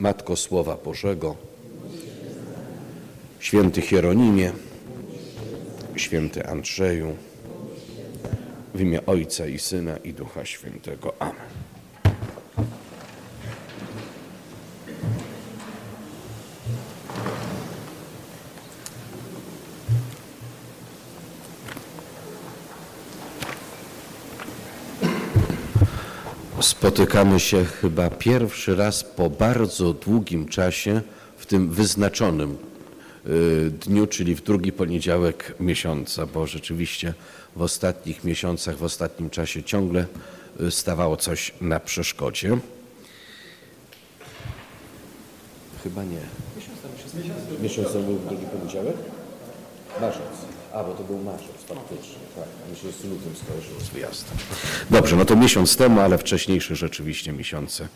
Matko Słowa Bożego, Święty Hieronimie, Święty Andrzeju, w imię Ojca i Syna i Ducha Świętego. Amen. Spotykamy się chyba pierwszy raz po bardzo długim czasie w tym wyznaczonym y, dniu, czyli w drugi poniedziałek miesiąca, bo rzeczywiście w ostatnich miesiącach, w ostatnim czasie ciągle y, stawało coś na przeszkodzie. Chyba nie. Miesiąc temu był drugi poniedziałek? Marzec. A, bo to był marzec, faktycznie. Tak, mi się z lutym skojarzyło z wyjazdem. Dobrze, no to miesiąc temu, ale wcześniejsze rzeczywiście miesiące.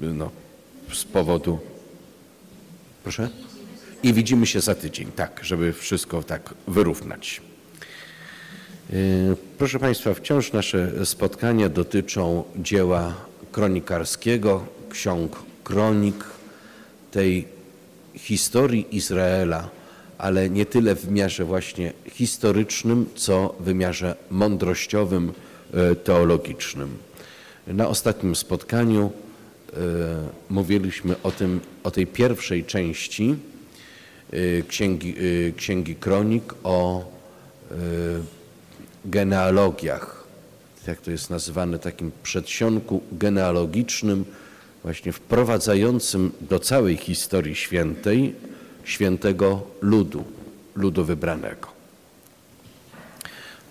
No, z powodu... Proszę? I widzimy się za tydzień, tak, żeby wszystko tak wyrównać. Y, Proszę Państwa, wciąż nasze spotkania dotyczą dzieła kronikarskiego, ksiąg kronik, tej historii Izraela, ale nie tyle w wymiarze właśnie historycznym, co w wymiarze mądrościowym, e, teologicznym. Na ostatnim spotkaniu e, mówiliśmy o, tym, o tej pierwszej części e, Księgi, Księgi Kronik, o genealogiach, jak to jest nazywane, takim przedsionku genealogicznym, właśnie wprowadzającym do całej historii świętej świętego ludu, ludu wybranego.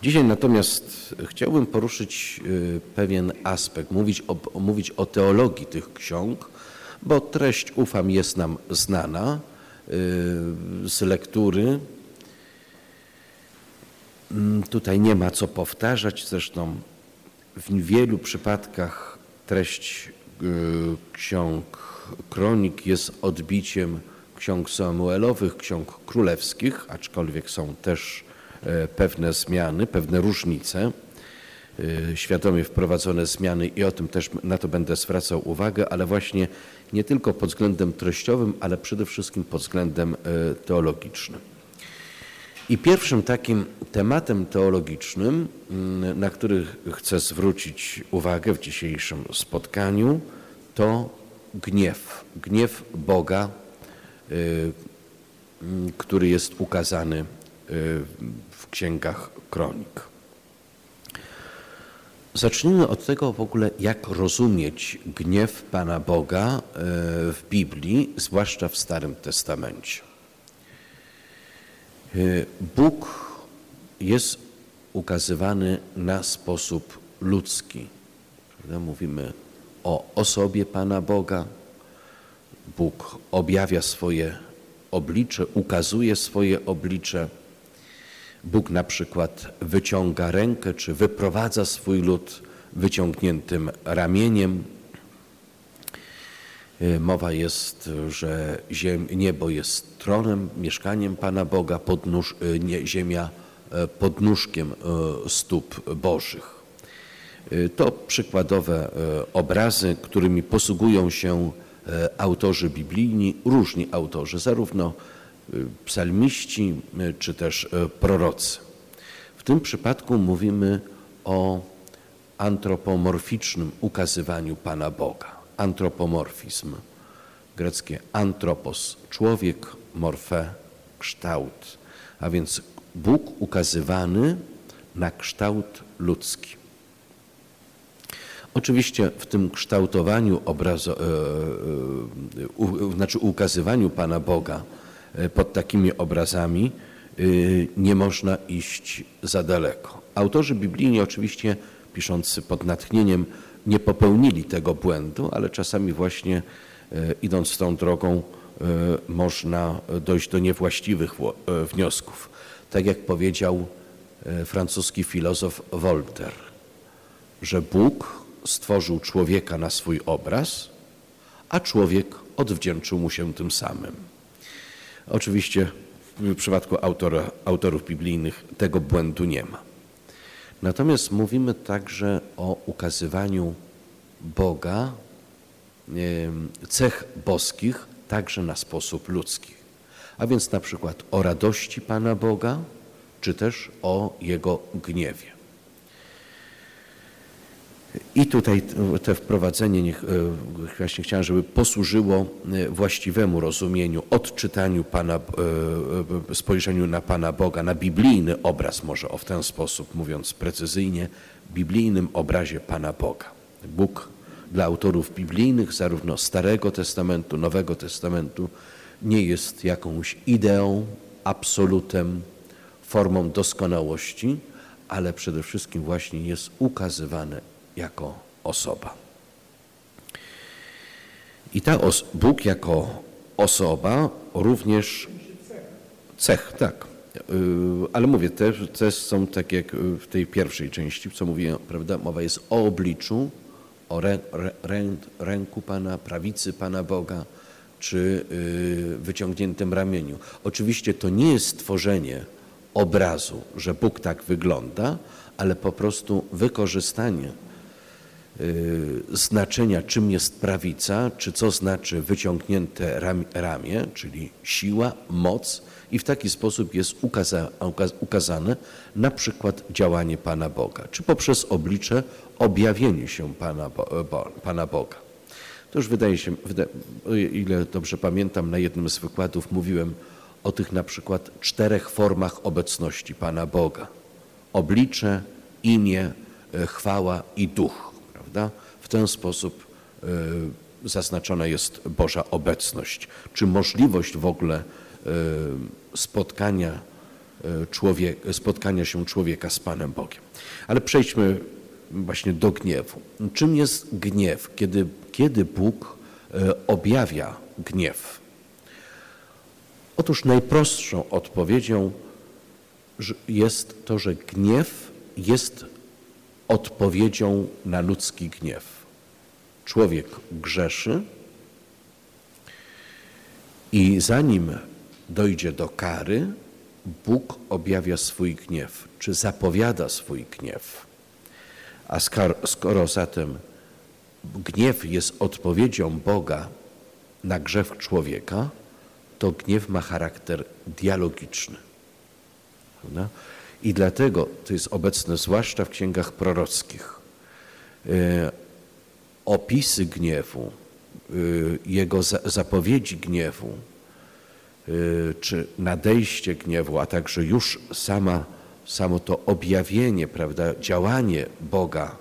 Dzisiaj natomiast chciałbym poruszyć y, pewien aspekt, mówić o, mówić o teologii tych ksiąg, bo treść, ufam, jest nam znana y, z lektury. Mm, Tutaj nie ma co powtarzać, zresztą w wielu przypadkach treść y, ksiąg kronik jest odbiciem ksiąg Samuelowych, ksiąg królewskich, aczkolwiek są też e, pewne zmiany, pewne różnice, e, świadomie wprowadzone zmiany i o tym też na to będę zwracał uwagę, ale właśnie nie tylko pod względem treściowym, ale przede wszystkim pod względem e, teologicznym. I pierwszym takim tematem teologicznym, mm, na który chcę zwrócić uwagę w dzisiejszym spotkaniu, to gniew. Gniew Boga, który jest ukazany y, w księgach kronik. Zacznijmy od tego w ogóle, jak rozumieć gniew Pana Boga y, w Biblii, zwłaszcza w Starym Testamencie. Y, Bóg jest ukazywany na sposób ludzki. Mówimy o osobie Pana Boga. Bóg objawia swoje oblicze, ukazuje swoje oblicze. Bóg na przykład wyciąga rękę, czy wyprowadza swój lud wyciągniętym ramieniem. Y, Mowa jest, że niebo jest tronem, mieszkaniem Pana Boga, podnóż, y, nie, ziemia e, podnóżkiem stóp Bożych. Y, To przykładowe obrazy, którymi posługują się autorzy biblijni, różni autorzy, zarówno y, psalmiści, y, czy też e, prorocy. W tym przypadku mówimy o antropomorficznym ukazywaniu Pana Boga. Antropomorfizm, greckie antropos, człowiek, morfe, kształt, a więc Bóg ukazywany na kształt ludzki. Oczywiście w tym kształtowaniu obrazu, e, e, znaczy ukazywaniu Pana Boga e, pod takimi obrazami nie można iść za daleko. Autorzy biblijni oczywiście piszący pod natchnieniem nie popełnili tego błędu, ale czasami właśnie idąc tą drogą, można dojść do niewłaściwych wniosków. Tak jak powiedział francuski filozof Voltaire, że Bóg stworzył człowieka na swój obraz, a człowiek odwdzięczył mu się tym samym. Oczywiście w przypadku autora, autorów biblijnych tego błędu nie ma. Natomiast mówimy także o ukazywaniu Boga, cech boskich, także na sposób ludzki. A więc na przykład o radości Pana Boga, czy też o Jego gniewie. I tutaj to wprowadzenie niech, e, właśnie chciałem, żeby posłużyło e, właściwemu rozumieniu, odczytaniu Pana, e, spojrzeniu na Pana Boga, na biblijny obraz, może o w ten sposób mówiąc precyzyjnie, biblijnym obrazie Pana Boga. Bóg dla autorów biblijnych, zarówno Starego Testamentu, Nowego Testamentu, nie jest jakąś ideą, absolutem, formą doskonałości, ale przede wszystkim właśnie jest ukazywane jako osoba. I ta os Bóg jako osoba również cech, tak. Y, ale mówię, te, te są tak jak w tej pierwszej części, co mówiłem, prawda? Mowa jest o obliczu, o rę, rę, ręku Pana, prawicy Pana Boga, czy y, wyciągniętym ramieniu. Oczywiście to nie jest stworzenie obrazu, że Bóg tak wygląda, ale po prostu wykorzystanie Y, znaczenia, czym jest prawica, czy co znaczy wyciągnięte ramię, czyli siła, moc i w taki sposób jest ukaza, ukazane na przykład działanie Pana Boga, czy poprzez oblicze objawienie się Pana, Bo, Pana Boga. To już wydaje się, ile dobrze pamiętam, na jednym z wykładów mówiłem o tych na przykład czterech formach obecności Pana Boga. Oblicze, imię, e, chwała i duch prawda? W ten sposób e, zaznaczona jest Boża obecność. Czy możliwość w ogóle e, spotkania, e, człowiek, spotkania się człowieka z Panem Bogiem. Ale przejdźmy właśnie do gniewu. Czym jest gniew? Kiedy, kiedy Bóg objawia gniew? Otóż najprostszą odpowiedzią jest to, że gniew jest odpowiedzią na ludzki gniew. Człowiek grzeszy i zanim dojdzie do kary, Bóg objawia swój gniew, czy zapowiada swój gniew. A skoro zatem gniew jest odpowiedzią Boga na grzech człowieka, to gniew ma charakter dialogiczny. Prawda? I dlatego to jest obecne zwłaszcza w księgach prorockich. E, opisy gniewu, e, jego zapowiedzi gniewu, e, czy nadejście gniewu, a także już sama, samo to objawienie, prawda, działanie Boga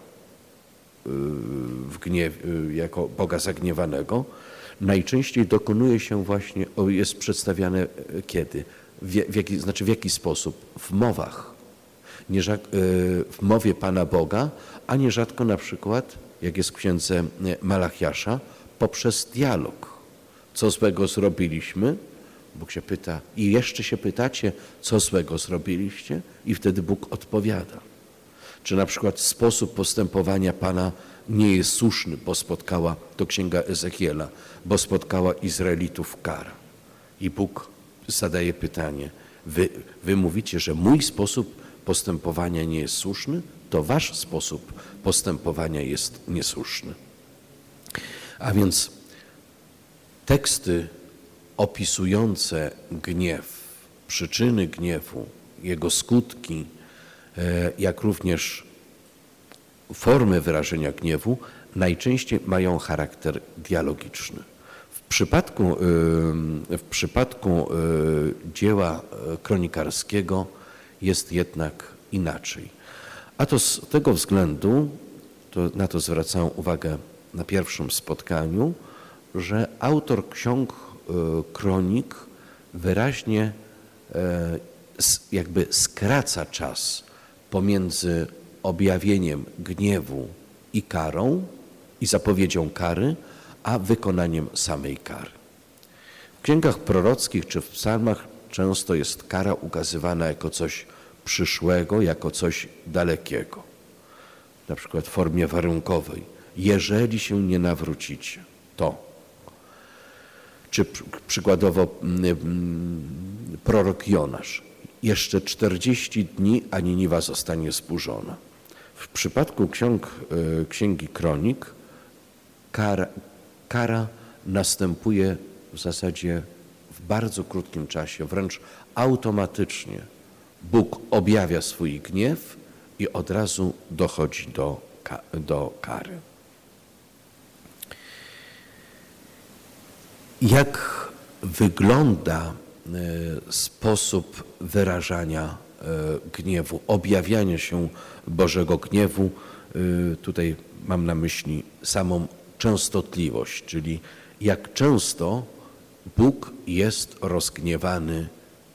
w gniew, jako Boga zagniewanego, najczęściej dokonuje się właśnie, jest przedstawiane kiedy? W, jaki, znaczy w jaki sposób? W mowach E, w mowie Pana Boga, a nierzadko na przykład, jak jest w księdze e, Malachiasza, poprzez dialog. Co złego zrobiliśmy? Bóg się pyta i jeszcze się pytacie, co złego zrobiliście? I wtedy Bóg odpowiada. Czy na przykład sposób postępowania Pana nie jest słuszny, bo spotkała, to księga Ezechiela, bo spotkała Izraelitów kara. I Bóg zadaje pytanie, wy, wy mówicie, że mój sposób postępowania nie jest słuszny, to wasz sposób postępowania jest niesłuszny. A więc teksty opisujące gniew, przyczyny gniewu, jego skutki, e, jak również formy wyrażenia gniewu, najczęściej mają charakter dialogiczny. Przypadku, w przypadku e, dzieła e, kronikarskiego jest jednak inaczej. A to z tego względu, to na to zwracałem uwagę na pierwszym spotkaniu, że autor ksiąg kronik wyraźnie jakby skraca czas pomiędzy objawieniem gniewu i karą i zapowiedzią kary, a wykonaniem samej kary. W księgach prorockich czy w psalmach często jest kara ukazywana jako coś przyszłego, jako coś dalekiego. Na przykład w formie warunkowej. Jeżeli się nie nawrócicie, to. Czy przykładowo mm, mm, prorok Jonasz. Jeszcze 40 dni, a Niniwa zostanie zburzona. W przypadku ksiąg, e, Księgi Kronik kara, kara następuje w zasadzie w bardzo krótkim czasie, wręcz automatycznie. Bóg objawia swój gniew i od razu dochodzi do, do kary. Jak wygląda e, sposób wyrażania e, gniewu, objawiania się Bożego gniewu? E, tutaj mam na myśli samą częstotliwość, czyli jak często Bóg jest rozgniewany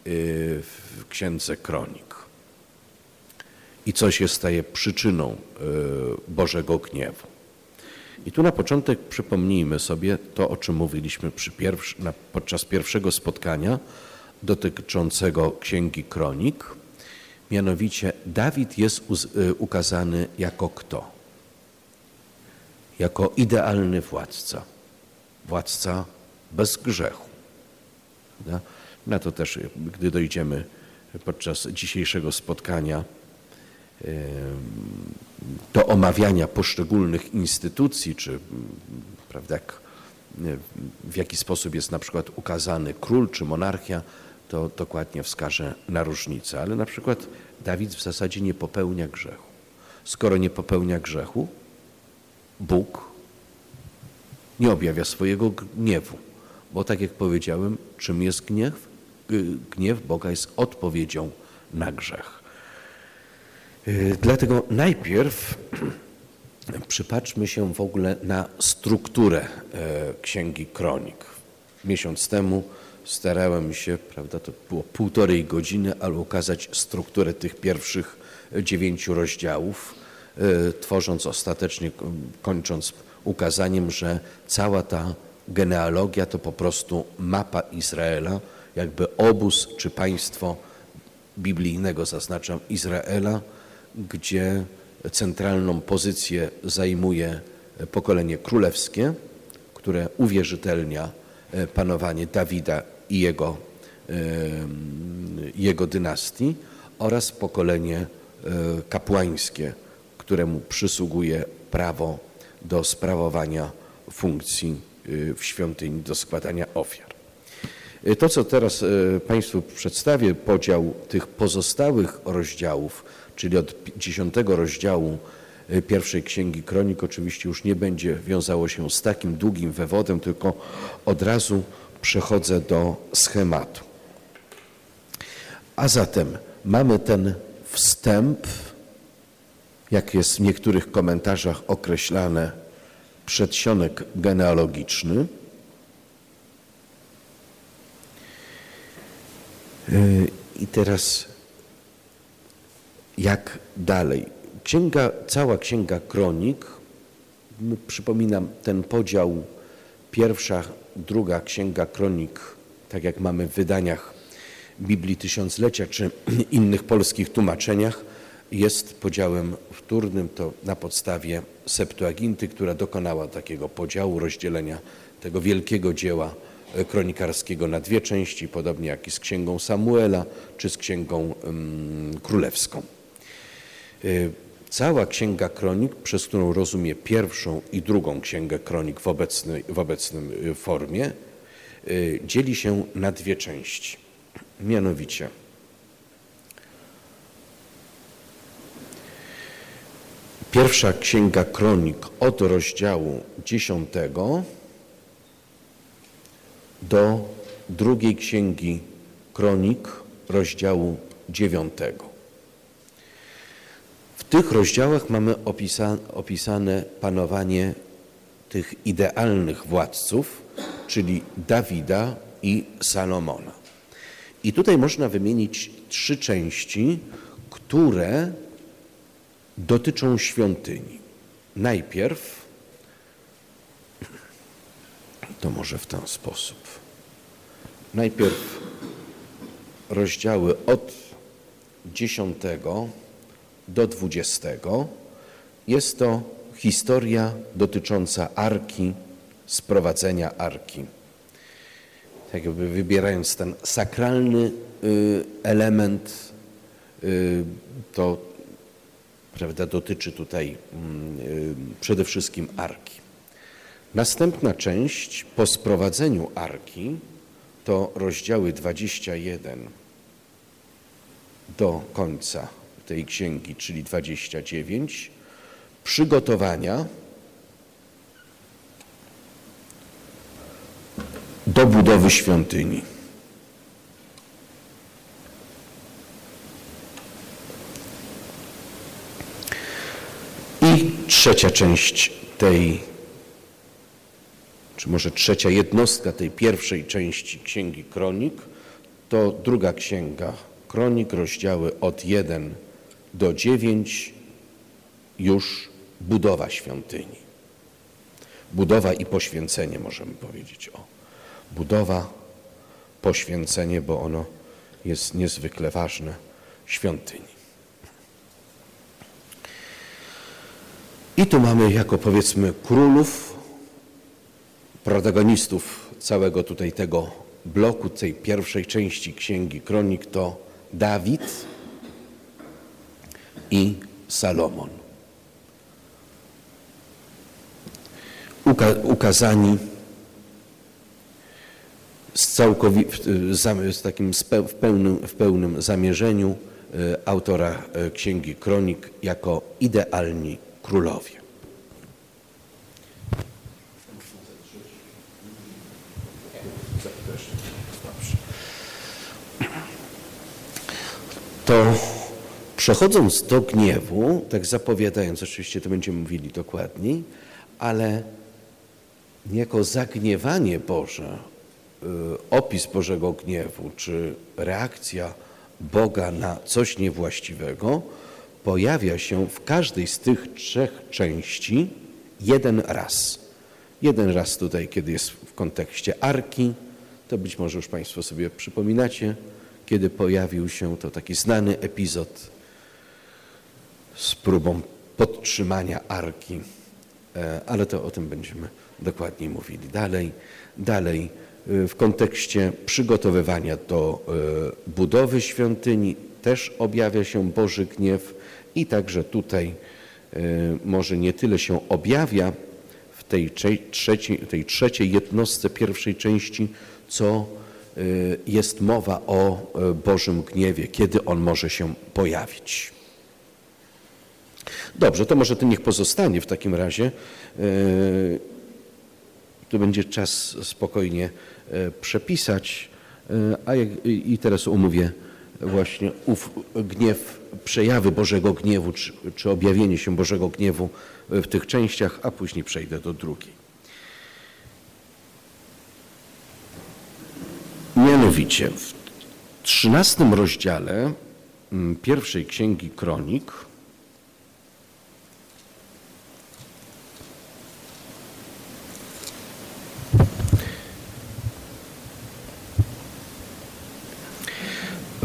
w Księdze Kronik i co się staje przyczyną Bożego gniewu. I tu na początek przypomnijmy sobie to, o czym mówiliśmy pierwszy, podczas pierwszego spotkania dotyczącego Księgi Kronik. Mianowicie Dawid jest y, ukazany jako kto? Jako idealny władca. Władca bez grzechu. Na to też, gdy dojdziemy podczas dzisiejszego spotkania, do omawiania poszczególnych instytucji, czy prawda, jak, w jaki sposób jest na przykład ukazany król czy monarchia, to dokładnie wskaże na różnicę. Ale na przykład Dawid w zasadzie nie popełnia grzechu. Skoro nie popełnia grzechu, Bóg nie objawia swojego gniewu. Bo tak jak powiedziałem, czym jest gniew? Gniew Boga jest odpowiedzią na grzech. Y, dlatego najpierw przypatrzmy się w ogóle na strukturę e, Księgi Kronik. Miesiąc temu starałem się, prawda, to było półtorej godziny, ale ukazać strukturę tych pierwszych dziewięciu rozdziałów, tworząc ostatecznie, kończąc ukazaniem, że cała ta genealogia to po prostu mapa Izraela, jakby obóz czy państwo biblijnego, zaznaczam, Izraela, gdzie centralną pozycję zajmuje pokolenie królewskie, które uwierzytelnia e, panowanie Dawida i jego, e, jego dynastii oraz pokolenie e, kapłańskie, któremu przysługuje prawo do sprawowania funkcji w świątyni, do składania ofiar. To, co teraz Państwu przedstawię, podział tych pozostałych rozdziałów czyli od dziesiątego rozdziału y, pierwszej Księgi Kronik oczywiście już nie będzie wiązało się z takim długim wywodem, tylko od razu przechodzę do schematu. A zatem mamy ten wstęp, jak jest w niektórych komentarzach określane, przedsionek genealogiczny. Y, I teraz jak dalej. Księga, cała księga kronik, przypominam ten podział pierwsza, druga księga kronik, tak jak mamy w wydaniach Biblii Tysiąclecia czy innych polskich tłumaczeniach, jest podziałem wtórnym, to na podstawie Septuaginty, która dokonała takiego podziału, rozdzielenia tego wielkiego dzieła e, kronikarskiego na dwie części, podobnie jak i z księgą Samuela czy z księgą um, królewską. Y, cała Księga Kronik, przez którą rozumie pierwszą i drugą Księgę Kronik w, w obecnym y, formie, dzieli się na dwie części. Mianowicie pierwsza Księga Kronik od rozdziału 10 do drugiej Księgi Kronik rozdziału 9 tych rozdziałach mamy opisa, opisane panowanie tych idealnych władców, czyli Dawida i Salomona. I tutaj można wymienić trzy części, które dotyczą świątyni. Najpierw To może w ten sposób. Najpierw rozdziały od 10 do 20. Jest to historia dotycząca arki, sprowadzenia arki. Tak jakby wybierając ten sakralny y, element, y, to prawda, dotyczy tutaj mm, y, przede wszystkim arki. Następna część po sprowadzeniu arki to rozdziały 21 do końca tej księgi, czyli 29, przygotowania do budowy świątyni. I trzecia część tej, czy może trzecia jednostka tej pierwszej części Księgi Kronik, to druga księga Kronik, rozdziały od 1 do 9, już budowa świątyni. Budowa i poświęcenie, możemy powiedzieć. O, budowa, poświęcenie, bo ono jest niezwykle ważne, świątyni. I tu mamy jako powiedzmy królów, protagonistów całego tutaj tego bloku, tej pierwszej części Księgi Kronik to Dawid i Salomon. Uka ukazani z, całkowi- z takim w pełnym, w pełnym zamierzeniu e, autora e, Księgi Kronik jako idealni królowie. To przechodząc do gniewu, tak zapowiadając, oczywiście to będziemy mówili dokładniej, ale niejako zagniewanie Boże, y, opis Bożego gniewu, czy reakcja Boga na coś niewłaściwego, pojawia się w każdej z tych trzech części jeden raz. Jeden raz tutaj, kiedy jest w kontekście arki, to być może już Państwo sobie przypominacie, kiedy pojawił się to taki znany epizod z próbą podtrzymania arki, e, ale to o tym będziemy dokładniej mówili. Dalej, dalej e, w kontekście przygotowywania do e, budowy świątyni też objawia się Boży gniew i także tutaj może nie tyle się objawia w tej trzeciej, tej trzeciej jednostce pierwszej części, co jest mowa o Bożym gniewie, kiedy on może się pojawić. Dobrze, to może to niech pozostanie w takim razie. Tu będzie czas spokojnie przepisać, a i teraz umówię właśnie ów gniew, przejawy Bożego gniewu, czy, czy objawienie się Bożego gniewu w tych częściach, a później przejdę do drugiej. Mianowicie w trzynastym rozdziale mm, pierwszej księgi Kronik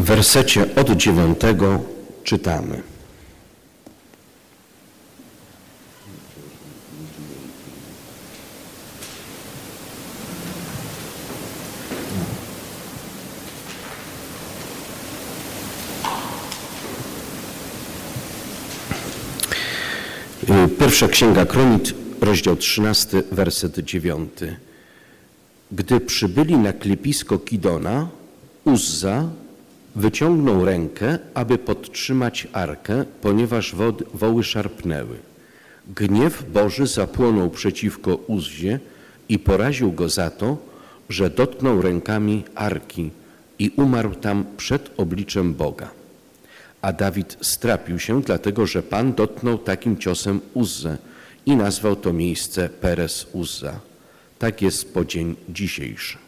W wersecie od dziewiątego czytamy. Pierwsza Księga Kronik, rozdział 13, werset 9. Gdy przybyli na klipisko Kidona, Uzza, Wyciągnął rękę, aby podtrzymać arkę, ponieważ woły szarpnęły. Gniew Boży zapłonął przeciwko Uzzie i poraził go za to, że dotknął rękami arki i umarł tam przed obliczem Boga. A Dawid strapił się, dlatego że Pan dotknął takim ciosem Uzzę i nazwał to miejsce Peres Uzza. Tak jest po dzień dzisiejszy.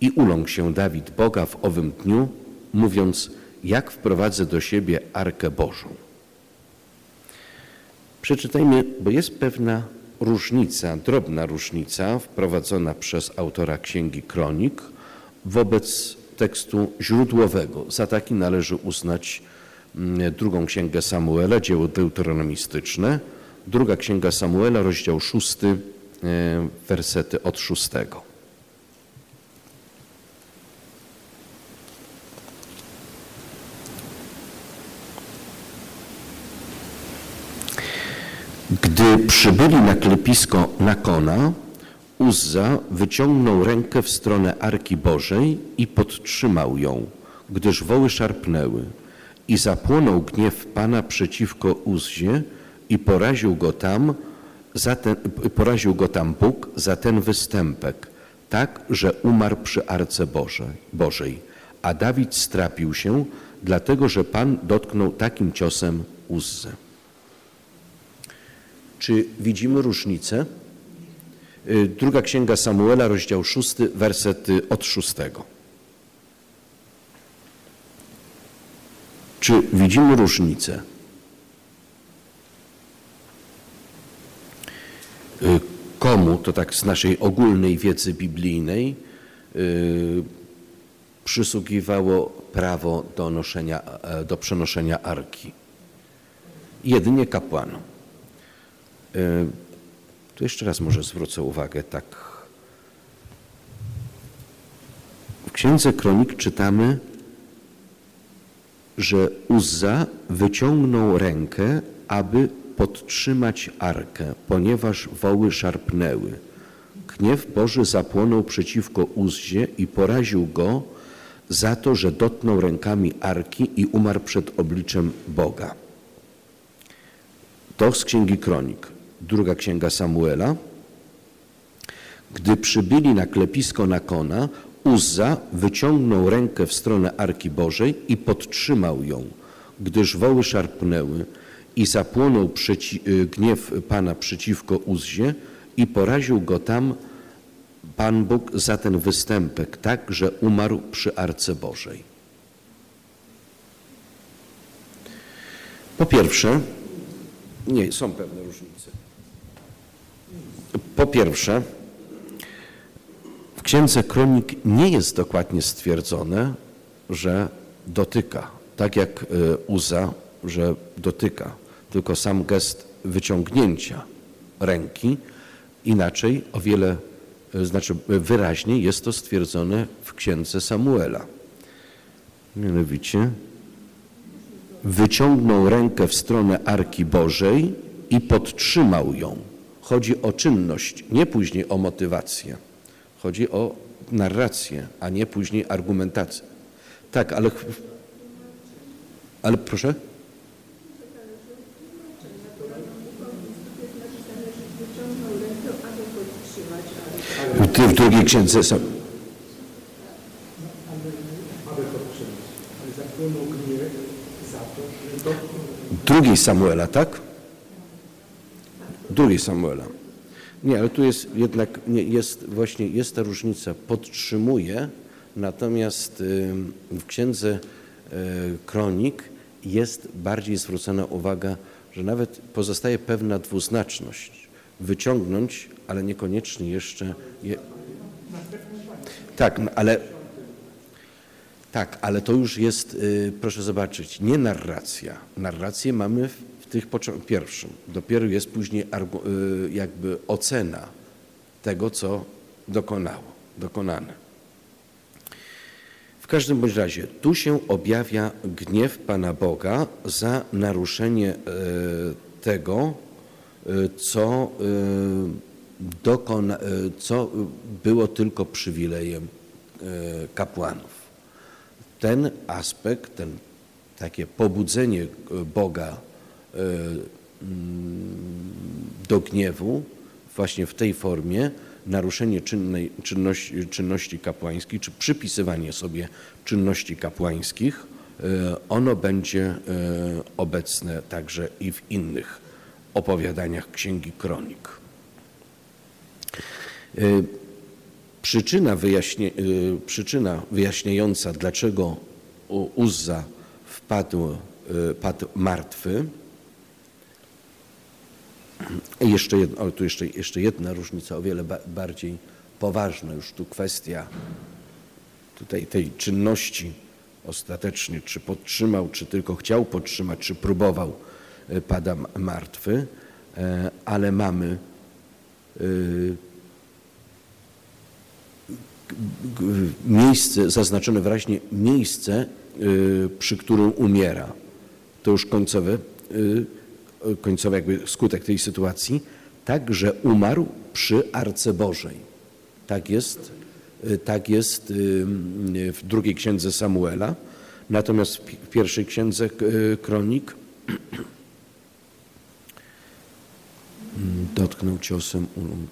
I uląkł się Dawid Boga w owym dniu, mówiąc, jak wprowadzę do siebie Arkę Bożą. Przeczytajmy, bo jest pewna różnica, drobna różnica wprowadzona przez autora Księgi Kronik wobec tekstu źródłowego. Za taki należy uznać mm, drugą Księgę Samuela, dzieło deuteronomistyczne, druga Księga Samuela, rozdział szósty, e, wersety od szóstego. Gdy przybyli na klepisko Nakona, Uzza wyciągnął rękę w stronę Arki Bożej i podtrzymał ją, gdyż woły szarpnęły. I zapłonął gniew Pana przeciwko Uzzie i poraził go tam, za ten, poraził go tam Bóg za ten występek, tak, że umarł przy Arce Bożej. Bożej. A Dawid strapił się, dlatego że Pan dotknął takim ciosem Uzzę. Czy widzimy różnicę? Y, druga Księga Samuela, rozdział 6, wersety od 6. Czy widzimy różnicę? Y, komu, to tak z naszej ogólnej wiedzy biblijnej, y, przysługiwało prawo do, noszenia, e, do przenoszenia arki? Jedynie kapłanom. Tu jeszcze raz może zwrócę uwagę tak. W Księdze Kronik czytamy, że Uzza wyciągnął rękę, aby podtrzymać arkę, ponieważ woły szarpnęły. Gniew Boży zapłonął przeciwko Uzzie i poraził go za to, że dotknął rękami arki i umarł przed obliczem Boga. To z Księgi Kronik druga księga Samuela. Gdy przybyli na klepisko Nakona, Uzza wyciągnął rękę w stronę Arki Bożej i podtrzymał ją, gdyż woły szarpnęły i zapłonął y, gniew Pana przeciwko Uzzie i poraził go tam Pan Bóg za ten występek, tak, że umarł przy Arce Bożej. Po pierwsze, nie, są pewne różnice. Po pierwsze, w Księdze Kronik nie jest dokładnie stwierdzone, że dotyka, tak jak e, Uza, że dotyka, tylko sam gest wyciągnięcia ręki, inaczej o wiele, e, znaczy wyraźnie jest to stwierdzone w Księdze Samuela. Mianowicie wyciągnął rękę w stronę Arki Bożej i podtrzymał ją. Chodzi o czynność, nie później o motywację. Chodzi o narrację, a nie później argumentację. Tak, ale, ale proszę? W, drugiej księdze są. Drugiej Samuela, tak? Drugiej Samuela. Nie, ale tu jest jednak, nie, jest właśnie, jest ta różnica, podtrzymuje, natomiast w księdze e, kronik jest bardziej zwrócona uwaga, że nawet pozostaje pewna dwuznaczność. Wyciągnąć, ale niekoniecznie jeszcze... Je... Tak, ale tak, ale to już jest, y, proszę zobaczyć, nie narracja. Narrację mamy w tych pierwszym. Dopiero jest później y, jakby ocena tego, co dokonało, dokonane. W każdym bądź razie tu się objawia gniew Pana Boga za naruszenie y, tego, y, co, dokona, co było tylko przywilejem kapłanów. Ten aspekt, ten takie pobudzenie Boga do gniewu właśnie w tej formie naruszenie czynnej, czynności, czynności kapłańskich, czy przypisywanie sobie czynności kapłańskich, e, ono będzie e, obecne także i w innych opowiadaniach Księgi Kronik. Przyczyna, wyjaśnie, przyczyna wyjaśniająca, dlaczego Uzza wpadł padł martwy, jeszcze, jedno, o, tu jeszcze, jeszcze jedna różnica, o wiele ba bardziej poważna już tu kwestia tutaj tej czynności ostatecznie, czy podtrzymał, czy tylko chciał podtrzymać, czy próbował, e, pada martwy, e, ale mamy e, miejsce, zaznaczone wyraźnie miejsce, przy którym umiera. To już końcowe, końcowy jakby skutek tej sytuacji, tak, że umarł przy Arce Bożej. Tak jest Y, tak jest y, w drugiej księdze Samuela. Natomiast w pierwszej księdze y, kronik dotknął ciosem ulung.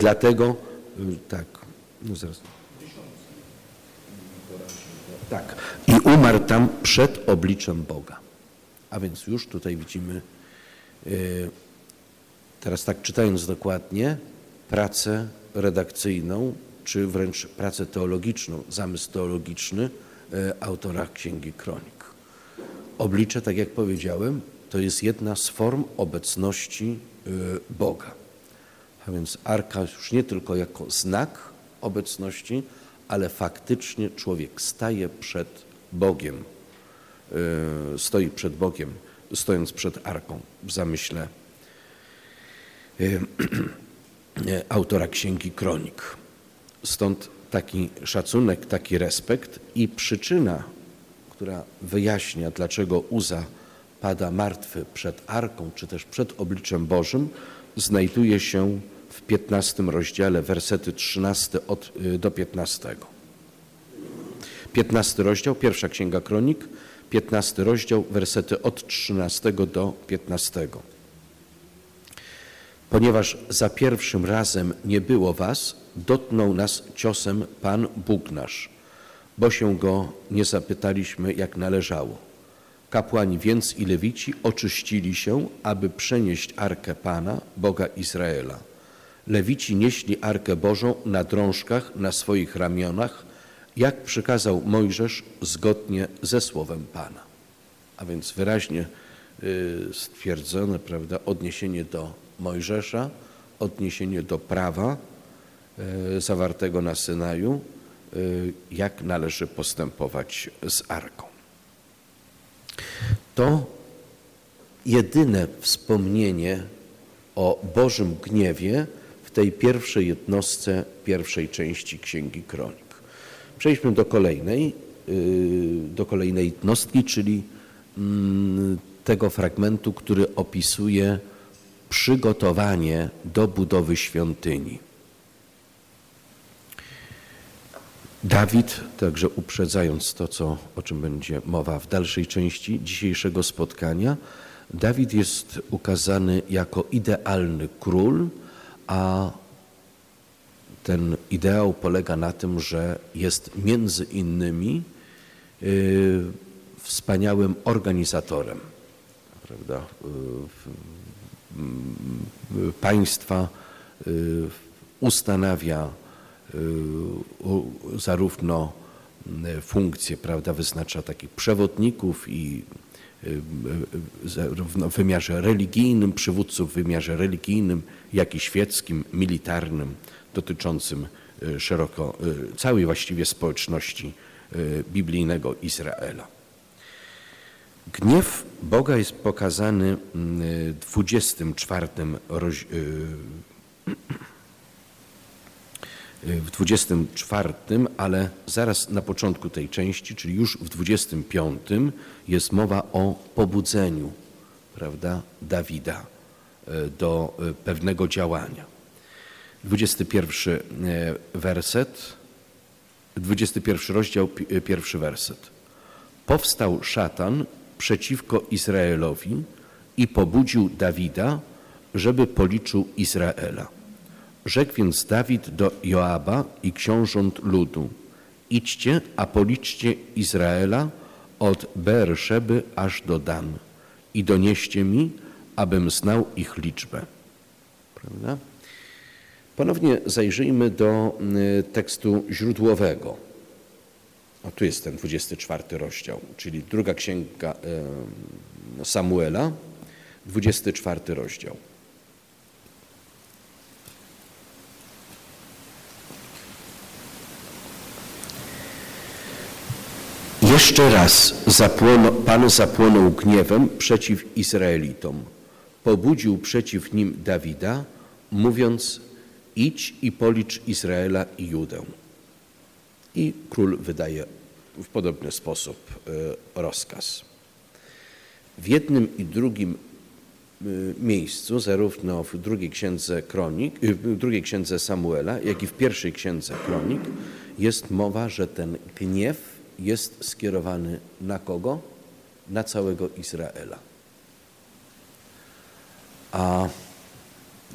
Dlatego, tak, no zaraz. Tak. I umarł tam przed obliczem Boga. A więc już tutaj widzimy, teraz tak czytając dokładnie, pracę redakcyjną, czy wręcz pracę teologiczną, zamysł teologiczny e, autora Księgi Kronik. Oblicze, tak jak powiedziałem, to jest jedna z form obecności e, Boga. A więc arka już nie tylko jako znak obecności, ale faktycznie człowiek staje przed Bogiem, e, stoi przed Bogiem, stojąc przed arką w zamyśle autora Księgi Kronik. Stąd taki szacunek, taki respekt i przyczyna, która wyjaśnia, dlaczego Uza pada martwy przed Arką, czy też przed obliczem Bożym, znajduje się w 15 rozdziale, wersety 13 od, y, do 15. 15 rozdział, pierwsza Księga Kronik, 15 rozdział, wersety od 13 do 15. Ponieważ za pierwszym razem nie było was, dotknął nas ciosem Pan Bóg nasz, bo się go nie zapytaliśmy, jak należało. Kapłani więc i lewici oczyścili się, aby przenieść Arkę Pana, Boga Izraela. Lewici nieśli Arkę Bożą na drążkach, na swoich ramionach, jak przykazał Mojżesz zgodnie ze słowem Pana. A więc wyraźnie y, stwierdzone, prawda, odniesienie do Mojżesza, odniesienie do prawa e, zawartego na Synaju, e, jak należy postępować z Arką. To jedyne wspomnienie o Bożym gniewie w tej pierwszej jednostce pierwszej części Księgi Kronik. Przejdźmy do kolejnej, e, do kolejnej jednostki, czyli mm, tego fragmentu, który opisuje przygotowanie do budowy świątyni. Dawid, także uprzedzając to, co, o czym będzie mowa w dalszej części dzisiejszego spotkania, Dawid jest ukazany jako idealny król, a ten ideał polega na tym, że jest między innymi y, wspaniałym organizatorem. Prawda? Y, państwa y, ustanawia y, zarówno funkcje, prawda, wyznacza takich przewodników i zarówno w wymiarze religijnym, przywódców w wymiarze religijnym, jak i świeckim, militarnym, dotyczącym szeroko całej właściwie społeczności biblijnego Izraela. Gniew Boga jest pokazany w 24 roz... w 24, ale zaraz na początku tej części, czyli już w 25 jest mowa o pobudzeniu, prawda, Dawida e, do e, pewnego działania. 21 e, werset, 21 rozdział, pierwszy werset. Powstał szatan przeciwko Izraelowi i pobudził Dawida, żeby policzył Izraela. Rzekł więc Dawid do Joaba i książąt ludu: Idźcie, a policzcie Izraela od Beerszeby aż do Dan i donieście mi, abym znał ich liczbę. Prawda? Ponownie zajrzyjmy do y, tekstu źródłowego. O, tu jest ten 24 rozdział, czyli druga księga Samuela, 24 rozdział. Jeszcze raz zapłonął, Pan zapłonął gniewem przeciw Izraelitom. Pobudził przeciw nim Dawida, mówiąc: Idź i policz Izraela i Judę. I król wydaje w podobny sposób e, rozkaz. W jednym i drugim e, miejscu, zarówno w drugiej księdze Kronik, e, w drugiej księdze Samuela, jak i w pierwszej księdze Kronik, jest mowa, że ten gniew jest skierowany na kogo? Na całego Izraela. A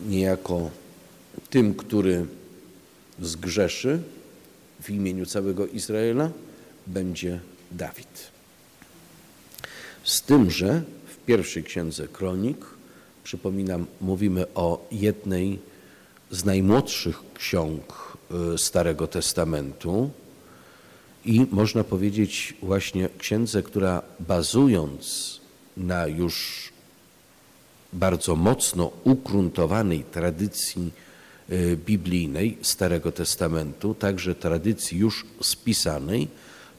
niejako tym, który zgrzeszy w imieniu całego Izraela, będzie Dawid. Z tym, że w pierwszej księdze Kronik, przypominam, mówimy o jednej z najmłodszych ksiąg y, Starego Testamentu i można powiedzieć właśnie księdze, która bazując na już bardzo mocno ugruntowanej tradycji y, biblijnej Starego Testamentu, także tradycji już spisanej,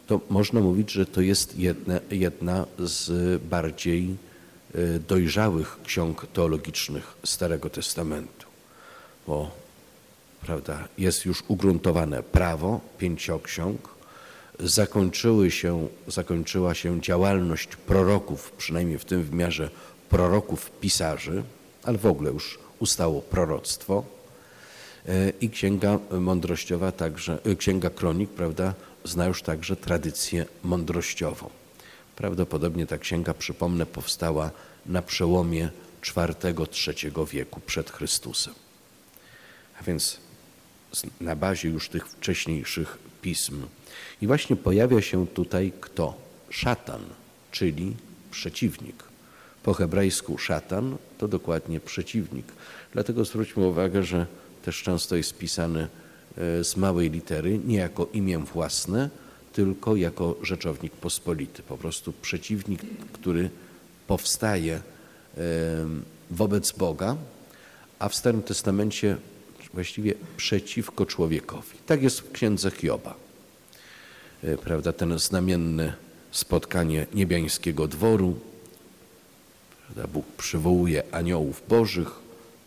to można mówić, że to jest jedna, jedna z bardziej e, dojrzałych ksiąg teologicznych Starego Testamentu, bo prawda, jest już ugruntowane prawo pięcioksiąg, zakończyły się, zakończyła się działalność proroków, przynajmniej w tym wymiarze proroków pisarzy, ale w ogóle już ustało proroctwo e, i księga mądrościowa także, e, księga kronik, prawda, zna już także tradycję mądrościową. Prawdopodobnie ta księga, przypomnę, powstała na przełomie IV-III wieku przed Chrystusem. A więc na bazie już tych wcześniejszych pism. I właśnie pojawia się tutaj kto? Szatan, czyli przeciwnik. Po hebrajsku szatan to dokładnie przeciwnik. Dlatego zwróćmy uwagę, że też często jest pisany E, z małej litery, nie jako imię własne, tylko jako rzeczownik pospolity. Po prostu przeciwnik, który powstaje wobec Boga, a w Starym Testamencie właściwie przeciwko człowiekowi. Tak jest w księdze Hioba. E, prawda, ten znamienne spotkanie niebiańskiego dworu. Prawda, Bóg przywołuje aniołów bożych,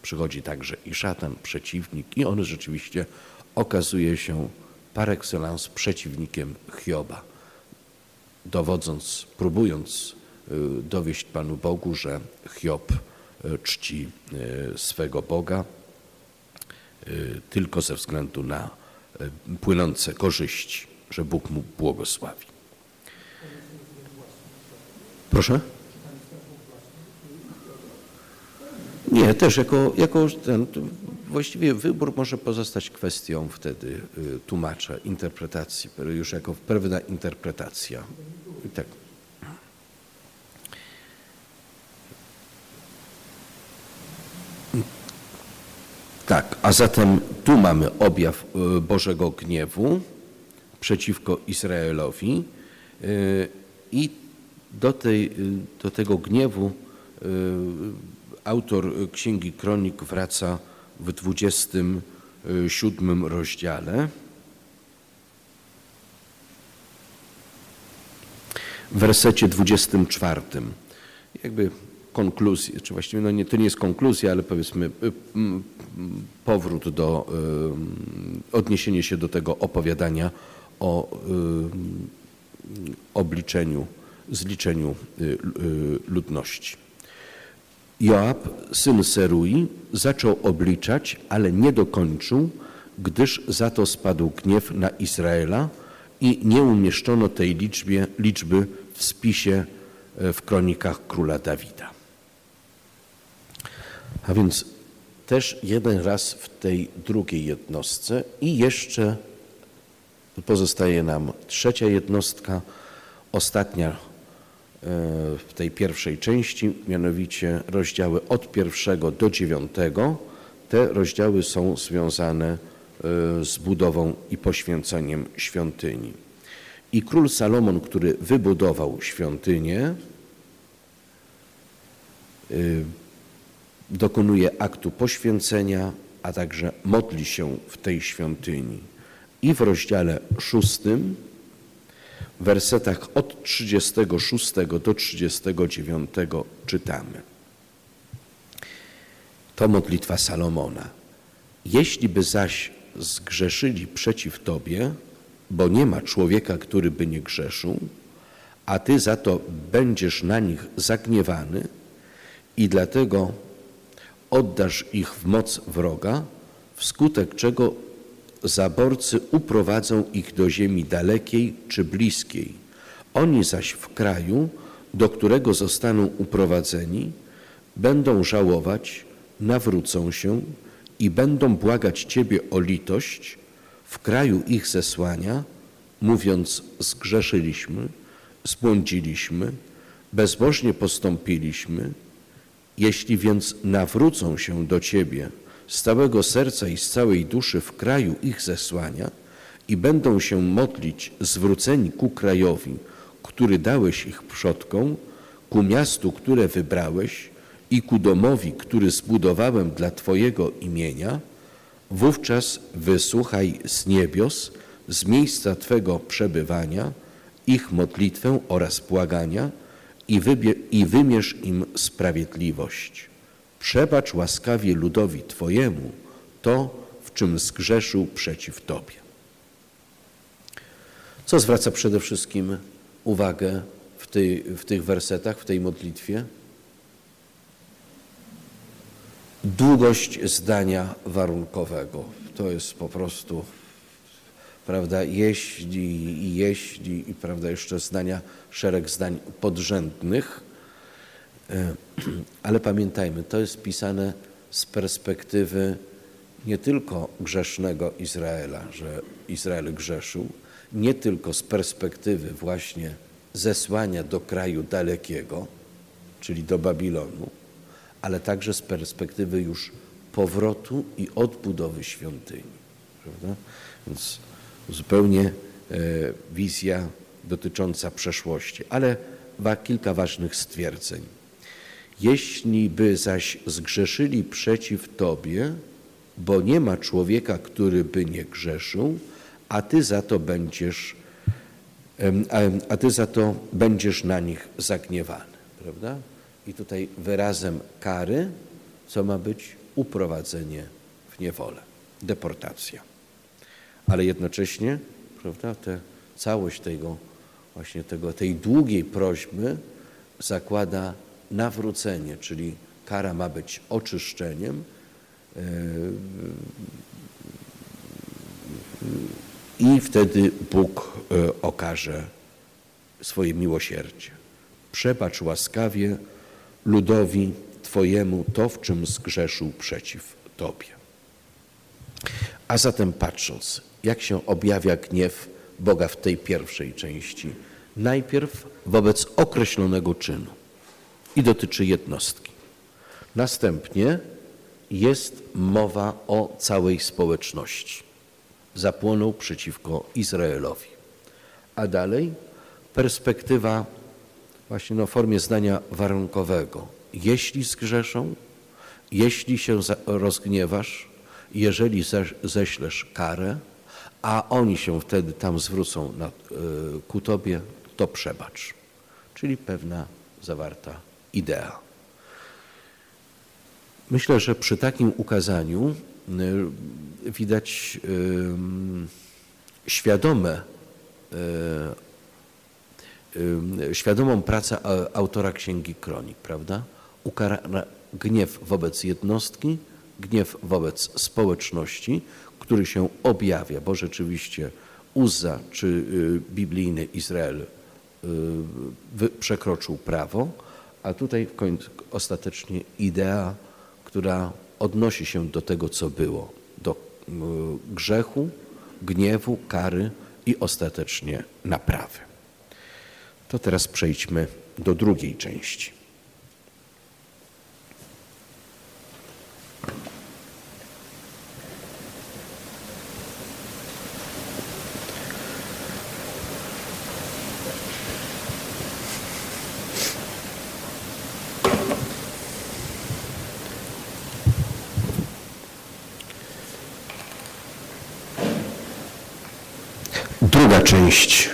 przychodzi także i szatan, przeciwnik i on rzeczywiście okazuje się par excellence przeciwnikiem Hioba, dowodząc, próbując y, dowieść Panu Bogu, że Hiob y, czci swego Boga tylko ze względu na płynące korzyści, że Bóg mu błogosławi. Proszę? Nie, też jako, jako ten, właściwie wybór może pozostać kwestią wtedy y, tłumacza, interpretacji, już jako pewna interpretacja. Tak. Tak, a zatem tu mamy objaw y, Bożego gniewu przeciwko Izraelowi y, i do, tej, do tego gniewu autor Księgi Kronik wraca w 27 rozdziale. W wersecie 24. Jakby konkluzja, czy właściwie no nie, to nie jest konkluzja, ale powiedzmy y, powrót do, y, odniesienie się do tego opowiadania o y, obliczeniu, zliczeniu ludności. Joab, syn Serui, zaczął obliczać, ale nie dokończył, gdyż za to spadł gniew na Izraela i nie umieszczono tej liczbie, liczby w spisie e, w kronikach króla Dawida. A więc też jeden raz w tej drugiej jednostce i jeszcze pozostaje nam trzecia jednostka, ostatnia w tej pierwszej części, mianowicie rozdziały od pierwszego do dziewiątego. Te rozdziały są związane e, z budową i poświęceniem świątyni. I król Salomon, który wybudował świątynię, y, dokonuje aktu poświęcenia, a także modli się w tej świątyni. I w rozdziale szóstym, w wersetach od 36 do 39 czytamy. To modlitwa Salomona. Jeśli by zaś zgrzeszyli przeciw Tobie, bo nie ma człowieka, który by nie grzeszył, a Ty za to będziesz na nich zagniewany i dlatego oddasz ich w moc wroga, wskutek czego zaborcy uprowadzą ich do ziemi dalekiej czy bliskiej. Oni zaś w kraju, do którego zostaną uprowadzeni, będą żałować, nawrócą się i będą błagać Ciebie o litość w kraju ich zesłania, mówiąc: Zgrzeszyliśmy, zbłądziliśmy, bezbożnie postąpiliśmy. Jeśli więc nawrócą się do Ciebie z całego serca i z całej duszy w kraju ich zesłania i będą się modlić zwróceni ku krajowi, który dałeś ich przodkom, ku miastu, które wybrałeś i ku domowi, który zbudowałem dla Twojego imienia, wówczas wysłuchaj z niebios, z miejsca Twego przebywania, ich modlitwę oraz błagania i, i wymierz im sprawiedliwość. Przebacz łaskawie ludowi Twojemu to, w czym zgrzeszył przeciw Tobie. Co zwraca przede wszystkim uwagę w, tej, w tych wersetach, w tej modlitwie? Długość zdania warunkowego. To jest po prostu, prawda, jeśli i jeśli, i prawda, jeszcze zdania, szereg zdań podrzędnych. E, ale pamiętajmy, to jest pisane z perspektywy nie tylko grzesznego Izraela, że Izrael grzeszył, nie tylko z perspektywy właśnie zesłania do kraju dalekiego, czyli do Babilonu, ale także z perspektywy już powrotu i odbudowy świątyni. Prawda? Więc zupełnie e, wizja dotycząca przeszłości, ale kilka ważnych stwierdzeń. Jeśli by zaś zgrzeszyli przeciw Tobie, bo nie ma człowieka, który by nie grzeszył, a Ty za to będziesz, a Ty za to będziesz na nich zagniewany, prawda? I tutaj wyrazem kary, co ma być uprowadzenie w niewolę, deportacja. Ale jednocześnie, prawda, te, całość tego, właśnie tego, tej długiej prośby zakłada nawrócenie, czyli kara ma być oczyszczeniem e, i wtedy Bóg e, okaże swoje miłosierdzie. Przebacz łaskawie ludowi Twojemu to, w czym zgrzeszył przeciw Tobie. A zatem patrząc, jak się objawia gniew Boga w tej pierwszej części, najpierw wobec określonego czynu i dotyczy jednostki. Następnie jest mowa o całej społeczności. Zapłonął przeciwko Izraelowi. A dalej perspektywa właśnie no, w formie zdania warunkowego. Jeśli zgrzeszą, jeśli się rozgniewasz, jeżeli ześlesz karę, a oni się wtedy tam zwrócą na, y, ku Tobie, to przebacz. Czyli pewna zawarta idea. Myślę, że przy takim ukazaniu y, widać świadome, y, świadomą pracę autora Księgi Kronik, prawda? Ukara gniew wobec jednostki, gniew wobec społeczności, który się objawia, bo rzeczywiście Uzza czy y, biblijny Izrael przekroczył prawo, a tutaj w końcu ostatecznie idea, która odnosi się do tego, co było, do grzechu, gniewu, kary i ostatecznie naprawy. To teraz przejdźmy do drugiej części. Druga część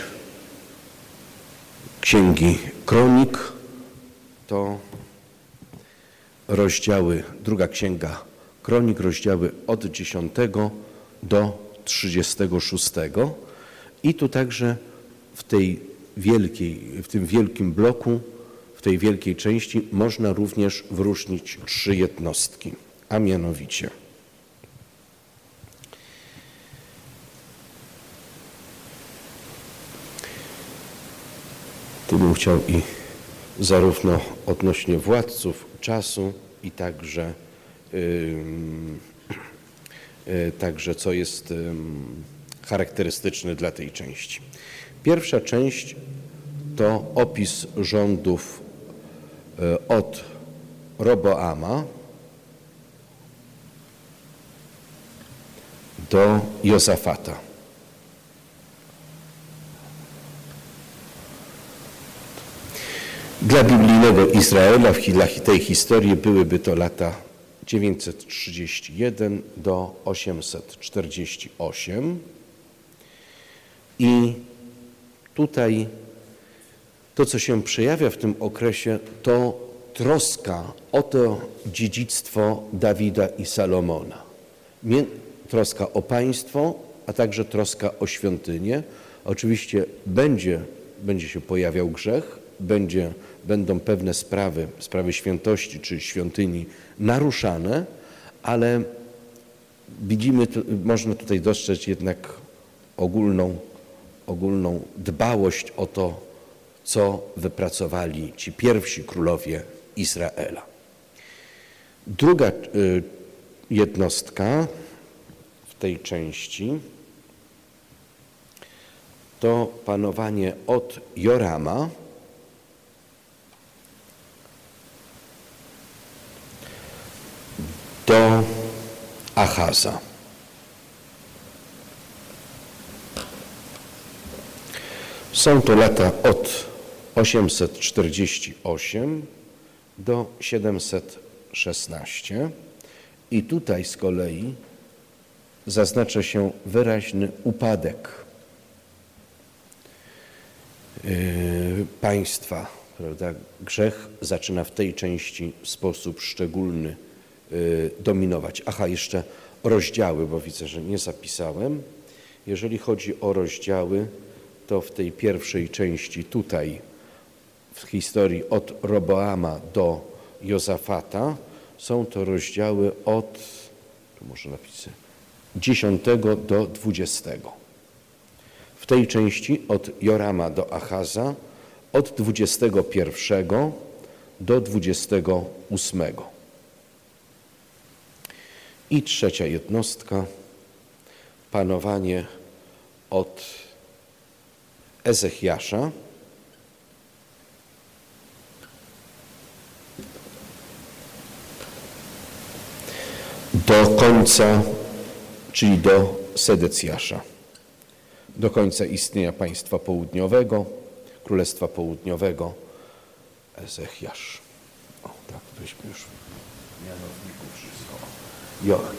Księgi Kronik to rozdziały, druga księga Kronik, rozdziały od 10 do 36. I tu także w tej wielkiej, w tym wielkim bloku, w tej wielkiej części można również wyróżnić trzy jednostki, a mianowicie Tu bym chciał i zarówno odnośnie władców czasu i także, y, także co jest charakterystyczne dla tej części. Pierwsza część to opis rządów y, od Roboama do Jozafata. Dla biblijnego Izraela w tej historii byłyby to lata 931 do 848. I tutaj to, co się przejawia w tym okresie, to troska o to dziedzictwo Dawida i Salomona. Troska o państwo, a także troska o świątynię. Oczywiście będzie, będzie się pojawiał grzech, będzie będą pewne sprawy, sprawy świętości czy świątyni naruszane, ale widzimy, można tutaj dostrzec jednak ogólną, ogólną dbałość o to, co wypracowali ci pierwsi królowie Izraela. Druga y, jednostka w tej części to panowanie od Jorama, do Achaza. Są to lata od 848 do 716 i tutaj z kolei zaznacza się wyraźny upadek yy, państwa. Prawda? Grzech zaczyna w tej części w sposób szczególny dominować. Aha, jeszcze rozdziały, bo widzę, że nie zapisałem. Jeżeli chodzi o rozdziały, to w tej pierwszej części tutaj w historii od Roboama do Jozafata są to rozdziały od, tu może napisać, 10 do 20. W tej części od Jorama do Achaza od 21 do 28. I trzecia jednostka, panowanie od Ezechiasza. Do końca, czyli do Sedecjasza, do końca istnienia państwa południowego, Królestwa Południowego, Ezechiasz. O, tak, weźmy już mianowników Joram.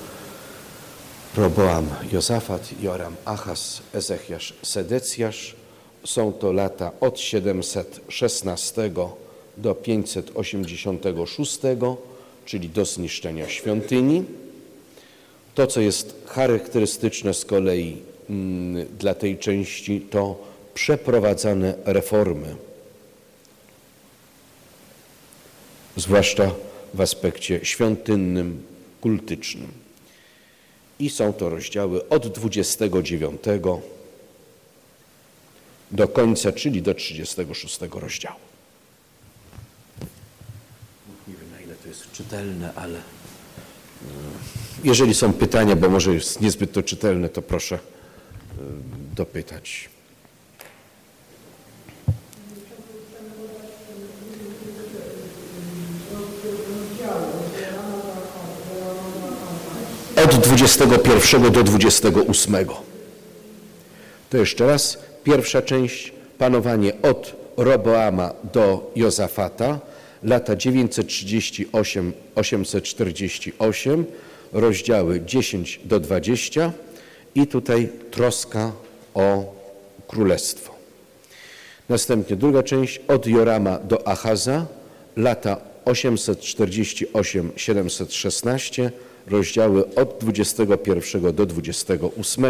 Roboam, Jozafat, Joram, Achaz, Ezechiasz, Sedecjasz. Są to lata od 716 do 586, czyli do zniszczenia świątyni. To, co jest charakterystyczne z kolei mm, dla tej części, to przeprowadzane reformy, zwłaszcza w aspekcie świątynnym, kultycznym. I są to rozdziały od 29 do końca, czyli do 36 rozdziału. Nie wiem, na ile to jest czytelne, ale e, jeżeli są pytania, bo może jest niezbyt to czytelne, to proszę e, dopytać. Od 21 do 28. To jeszcze raz. Pierwsza część, panowanie od Roboama do Jozafata, lata 938-848, rozdziały 10 do 20 i tutaj troska o królestwo. Następnie druga część od Jorama do Achaza, lata 848-716, rozdziały od 21 do 28.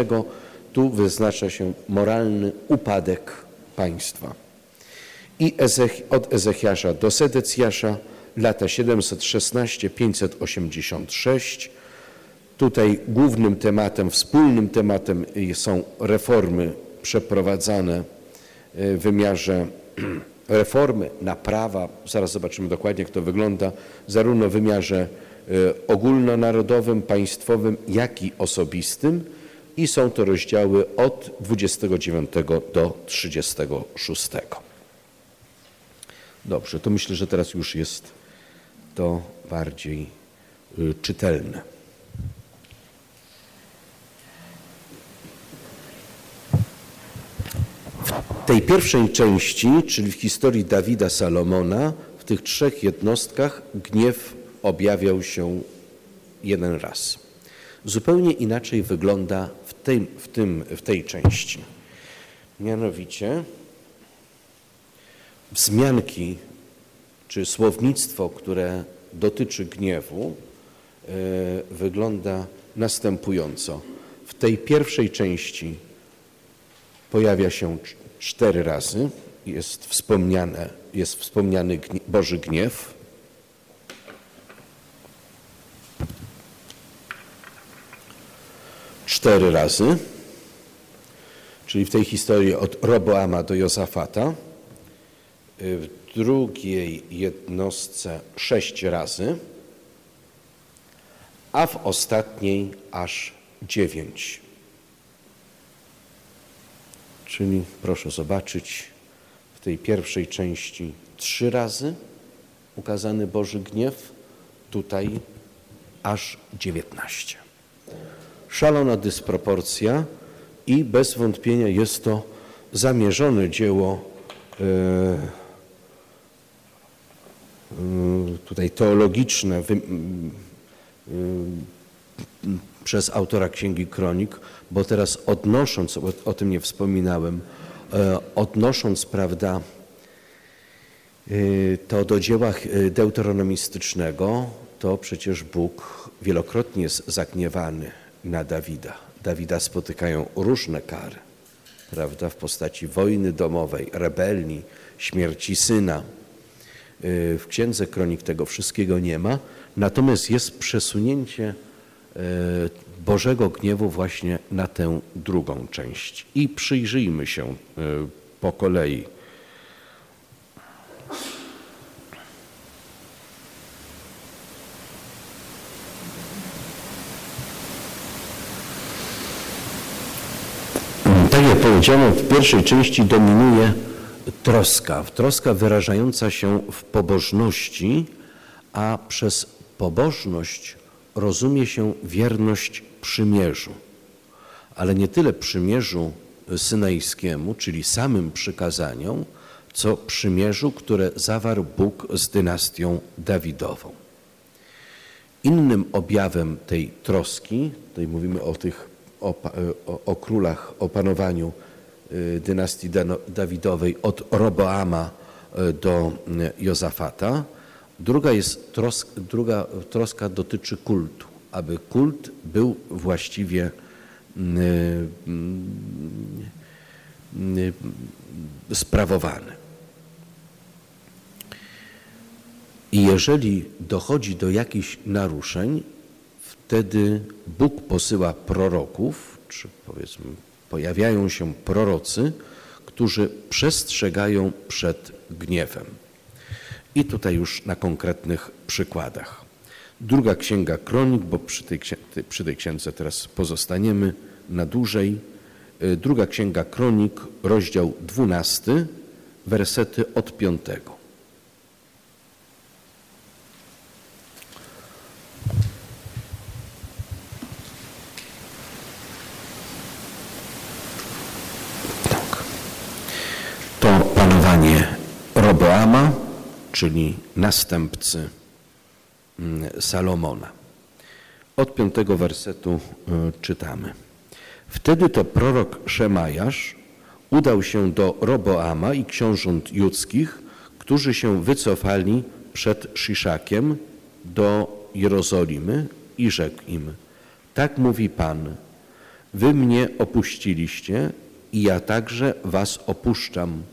Tu wyznacza się moralny upadek państwa. I od Ezechiasza do Sedecjasza, lata 716-586. Tutaj głównym tematem, wspólnym tematem są reformy przeprowadzane w wymiarze reformy, naprawa, zaraz zobaczymy dokładnie jak to wygląda, zarówno w wymiarze ogólnonarodowym, państwowym, jak i osobistym i są to rozdziały od 29 do 36. Dobrze, to myślę, że teraz już jest to bardziej czytelne. W tej pierwszej części, czyli w historii Dawida Salomona, w tych trzech jednostkach gniew objawiał się jeden raz. Zupełnie inaczej wygląda w tej, w tym, w tej części. Mianowicie wzmianki czy słownictwo, które dotyczy gniewu, wygląda następująco. W tej pierwszej części pojawia się cztery razy, jest, wspomniane, jest wspomniany Boży gniew. Cztery razy, czyli w tej historii od Roboama do Jozafata. W drugiej jednostce sześć razy, a w ostatniej aż dziewięć. Czyli proszę zobaczyć, w tej pierwszej części trzy razy ukazany Boży gniew, tutaj aż dziewiętnaście. Szalona dysproporcja i bez wątpienia jest to zamierzone dzieło tutaj teologiczne przez autora Księgi Kronik, bo teraz odnosząc, o tym nie wspominałem, odnosząc, prawda, to do dzieła deuteronomistycznego, to przecież Bóg wielokrotnie jest zagniewany na Dawida. Dawida spotykają różne kary, prawda, w postaci wojny domowej, rebelii, śmierci syna. W Księdze Kronik tego wszystkiego nie ma, natomiast jest przesunięcie Bożego gniewu właśnie na tę drugą część. I przyjrzyjmy się po kolei. Jak powiedziałem, w pierwszej części dominuje troska. Troska wyrażająca się w pobożności, a przez pobożność rozumie się wierność przymierzu, ale nie tyle przymierzu synajskiemu, czyli samym przykazaniom, co przymierzu, które zawarł Bóg z dynastią Dawidową. Innym objawem tej troski, tutaj mówimy o tych o, o, o królach, o panowaniu dynastii Dawidowej od Roboama do Jozafata, Druga, jest trosk, druga troska dotyczy kultu, aby kult był właściwie sprawowany. I jeżeli dochodzi do jakichś naruszeń, wtedy Bóg posyła proroków, czy powiedzmy pojawiają się prorocy, którzy przestrzegają przed gniewem. I tutaj już na konkretnych przykładach. Druga księga kronik, bo przy tej, przy tej księdze teraz pozostaniemy na dłużej. Druga księga kronik, rozdział 12, wersety od 5. Tak. To panowanie Roboama, czyli następcy Salomona. Od piątego wersetu czytamy. Wtedy to prorok Szemajasz udał się do Roboama i książąt judzkich, którzy się wycofali przed Szyszakiem do Jerozolimy i rzekł im, tak mówi Pan, wy mnie opuściliście i ja także was opuszczam,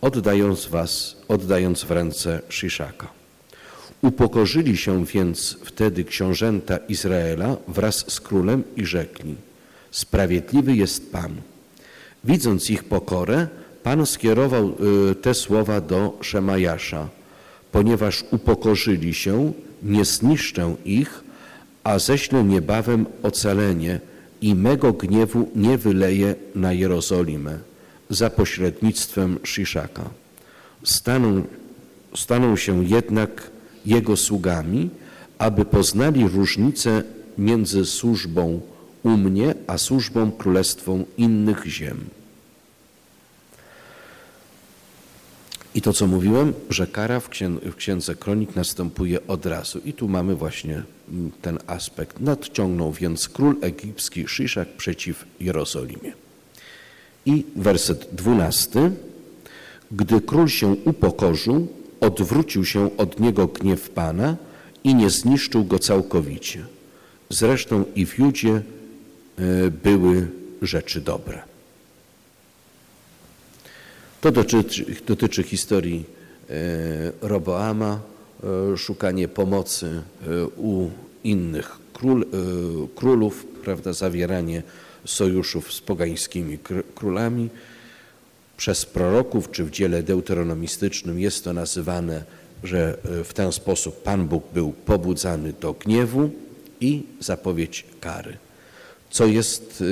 oddając was, oddając w ręce Szyszaka. Upokorzyli się więc wtedy książęta Izraela wraz z królem i rzekli, sprawiedliwy jest Pan. Widząc ich pokorę, Pan skierował y, te słowa do Szemajasza. Ponieważ upokorzyli się, nie zniszczę ich, a ześlę niebawem ocalenie i mego gniewu nie wyleję na Jerozolimę za pośrednictwem Szyszaka. Staną, staną się jednak jego sługami, aby poznali różnicę między służbą u mnie, a służbą królestwom innych ziem. I to, co mówiłem, że kara w, w Księdze Kronik następuje od razu. I tu mamy właśnie mm, ten aspekt. Nadciągnął więc król egipski Szyszak przeciw Jerozolimie. I werset dwunasty. Gdy król się upokorzył, odwrócił się od niego gniew Pana i nie zniszczył go całkowicie. Zresztą i w Judzie e, były rzeczy dobre. To dotyczy, dotyczy historii e, Roboama, e, szukanie pomocy u innych król, królów, prawda, zawieranie sojuszów z pogańskimi królami przez proroków, czy w dziele deuteronomistycznym jest to nazywane, że e, w ten sposób Pan Bóg był pobudzany do gniewu i zapowiedź kary. Co jest,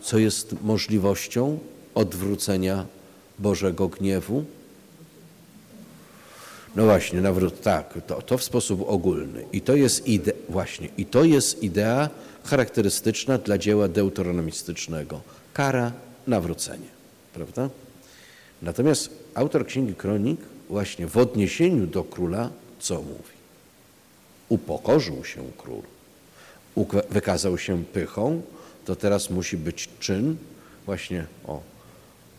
e, co jest możliwością odwrócenia Bożego gniewu? No właśnie, nawrót, tak, to, to w sposób ogólny. I to jest właśnie, i to jest idea charakterystyczna dla dzieła deuteronomistycznego. Kara, nawrócenie prawda? Natomiast autor Księgi Kronik właśnie w odniesieniu do króla co mówi? Upokorzył się król, wykazał się pychą, to teraz musi być czyn właśnie o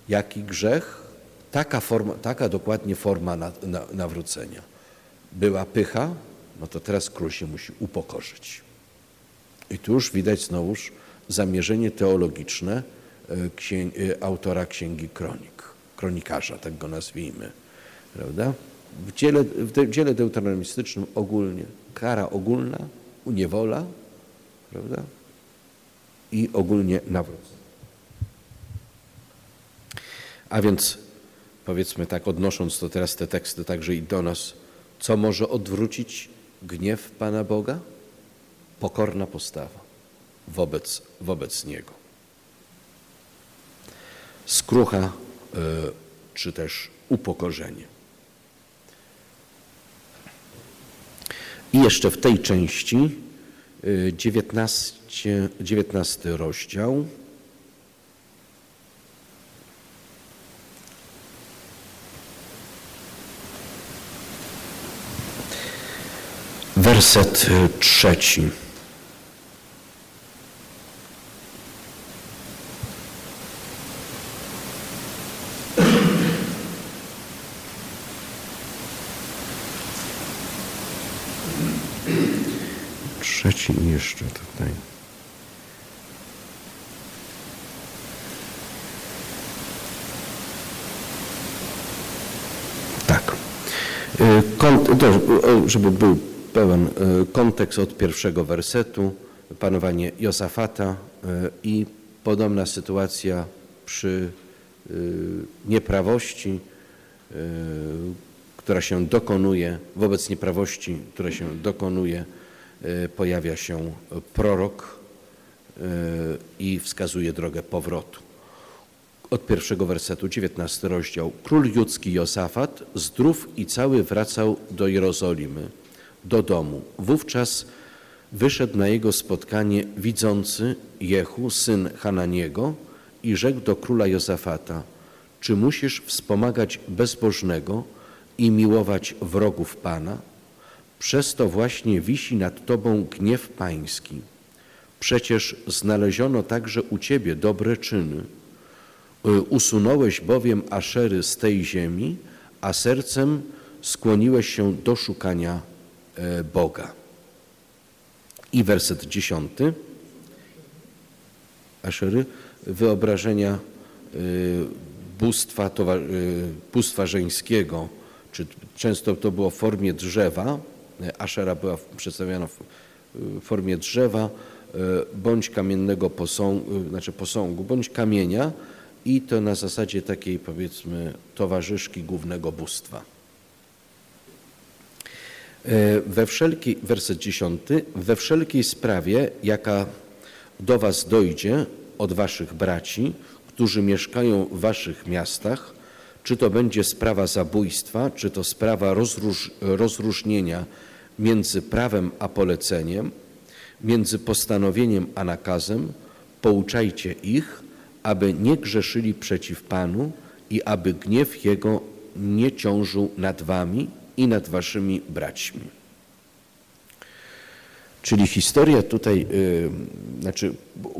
jaki grzech, taka, forma, taka dokładnie forma na, na, nawrócenia. Była pycha, no to teraz król się musi upokorzyć. I tu już widać znowuż zamierzenie teologiczne, księg, y, autora Księgi Kronik, kronikarza, tak go nazwijmy. Prawda? W dziele, w dziele deuteronomistycznym ogólnie kara ogólna, uniewola, prawda? I ogólnie nawrót. A więc powiedzmy tak, odnosząc to teraz te teksty także i do nas, co może odwrócić gniew Pana Boga? Pokorna postawa wobec, wobec Niego skrucha e, czy też upokorzenie. I jeszcze w tej części 19, e, 19 rozdział. Werset e, trzeci. I jeszcze tutaj. Tak. Y, żeby był pełen y, kontekst od pierwszego wersetu, panowanie Jozafata y, i podobna sytuacja przy nieprawości, która się dokonuje, wobec nieprawości, która się dokonuje E, pojawia się prorok e, i wskazuje drogę powrotu. Od pierwszego wersetu, 19 rozdział. Król judzki Josafat, zdrów i cały wracał do Jerozolimy, do domu. Wówczas wyszedł na jego spotkanie widzący Jehu, syn Hananiego i rzekł do króla Jozafata, czy musisz wspomagać bezbożnego i miłować wrogów Pana? Przez to właśnie wisi nad Tobą gniew Pański. Przecież znaleziono także u Ciebie dobre czyny. Y, Usunąłeś bowiem Aszery z tej ziemi, a sercem skłoniłeś się do szukania e, Boga. I werset dziesiąty. Aszery, wyobrażenia y, bóstwa, y, bóstwa żeńskiego, czy często to było w formie drzewa, Ashera była przedstawiana w formie drzewa, y, bądź kamiennego posągu, znaczy posągu, bądź kamienia i to na zasadzie takiej powiedzmy towarzyszki głównego bóstwa. E, We wszelkiej, werset dziesiąty, we wszelkiej sprawie, jaka do was dojdzie od waszych braci, którzy mieszkają w waszych miastach, czy to będzie sprawa zabójstwa, czy to sprawa rozróż, rozróżnienia między prawem a poleceniem, między postanowieniem a nakazem, pouczajcie ich, aby nie grzeszyli przeciw Panu i aby gniew Jego nie ciążył nad wami i nad waszymi braćmi. Czyli historia tutaj, y, znaczy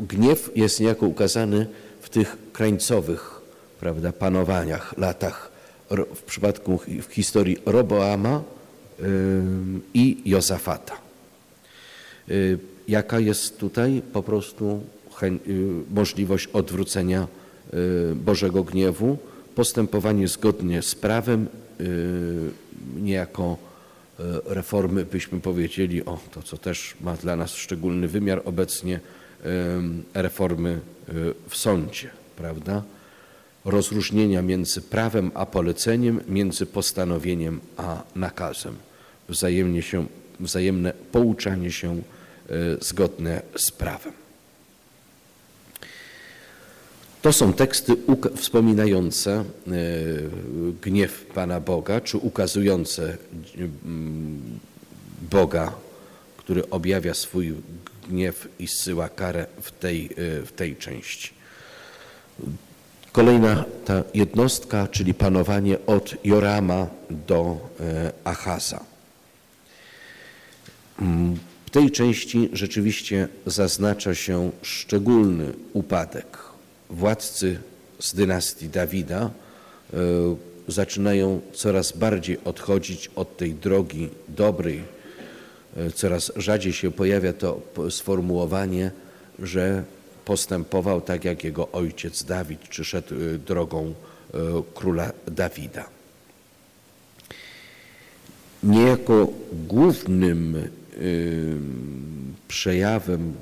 gniew jest niejako ukazany w tych krańcowych prawda, panowaniach, latach, w przypadku w historii Roboama i Jozafata. Y, jaka jest tutaj po prostu y, możliwość odwrócenia y, Bożego gniewu, postępowanie zgodnie z prawem, y, niejako y, reformy, byśmy powiedzieli, o to co też ma dla nas szczególny wymiar obecnie, y, reformy y, w sądzie, prawda? Rozróżnienia między prawem a poleceniem, między postanowieniem a nakazem. Wzajemnie się, wzajemne pouczanie się y, zgodne z prawem. To są teksty wspominające e, gniew Pana Boga, czy ukazujące mm, Boga, który objawia swój gniew i zsyła karę w tej, e, w tej części. Kolejna ta jednostka, czyli panowanie od Jorama do e, Achaza. W tej części rzeczywiście zaznacza się szczególny upadek. Władcy z dynastii Dawida e, zaczynają coraz bardziej odchodzić od tej drogi dobrej. E, Coraz rzadziej się pojawia to sformułowanie, że postępował tak jak jego ojciec Dawid, czy szedł e, drogą e, króla Dawida. Niejako głównym ym, przejawem,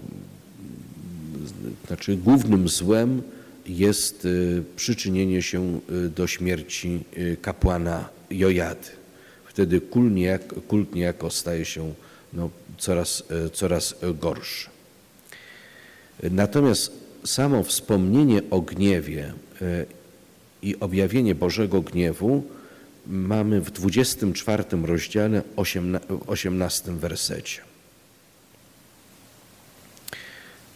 znaczy głównym złem jest y, przyczynienie się y, do śmierci y, kapłana Jojady. Wtedy kult niejako, kult niejako staje się no, coraz, y, coraz gorszy. Natomiast samo wspomnienie o gniewie y, i objawienie Bożego gniewu mamy w 24 rozdziale, 18 wersecie.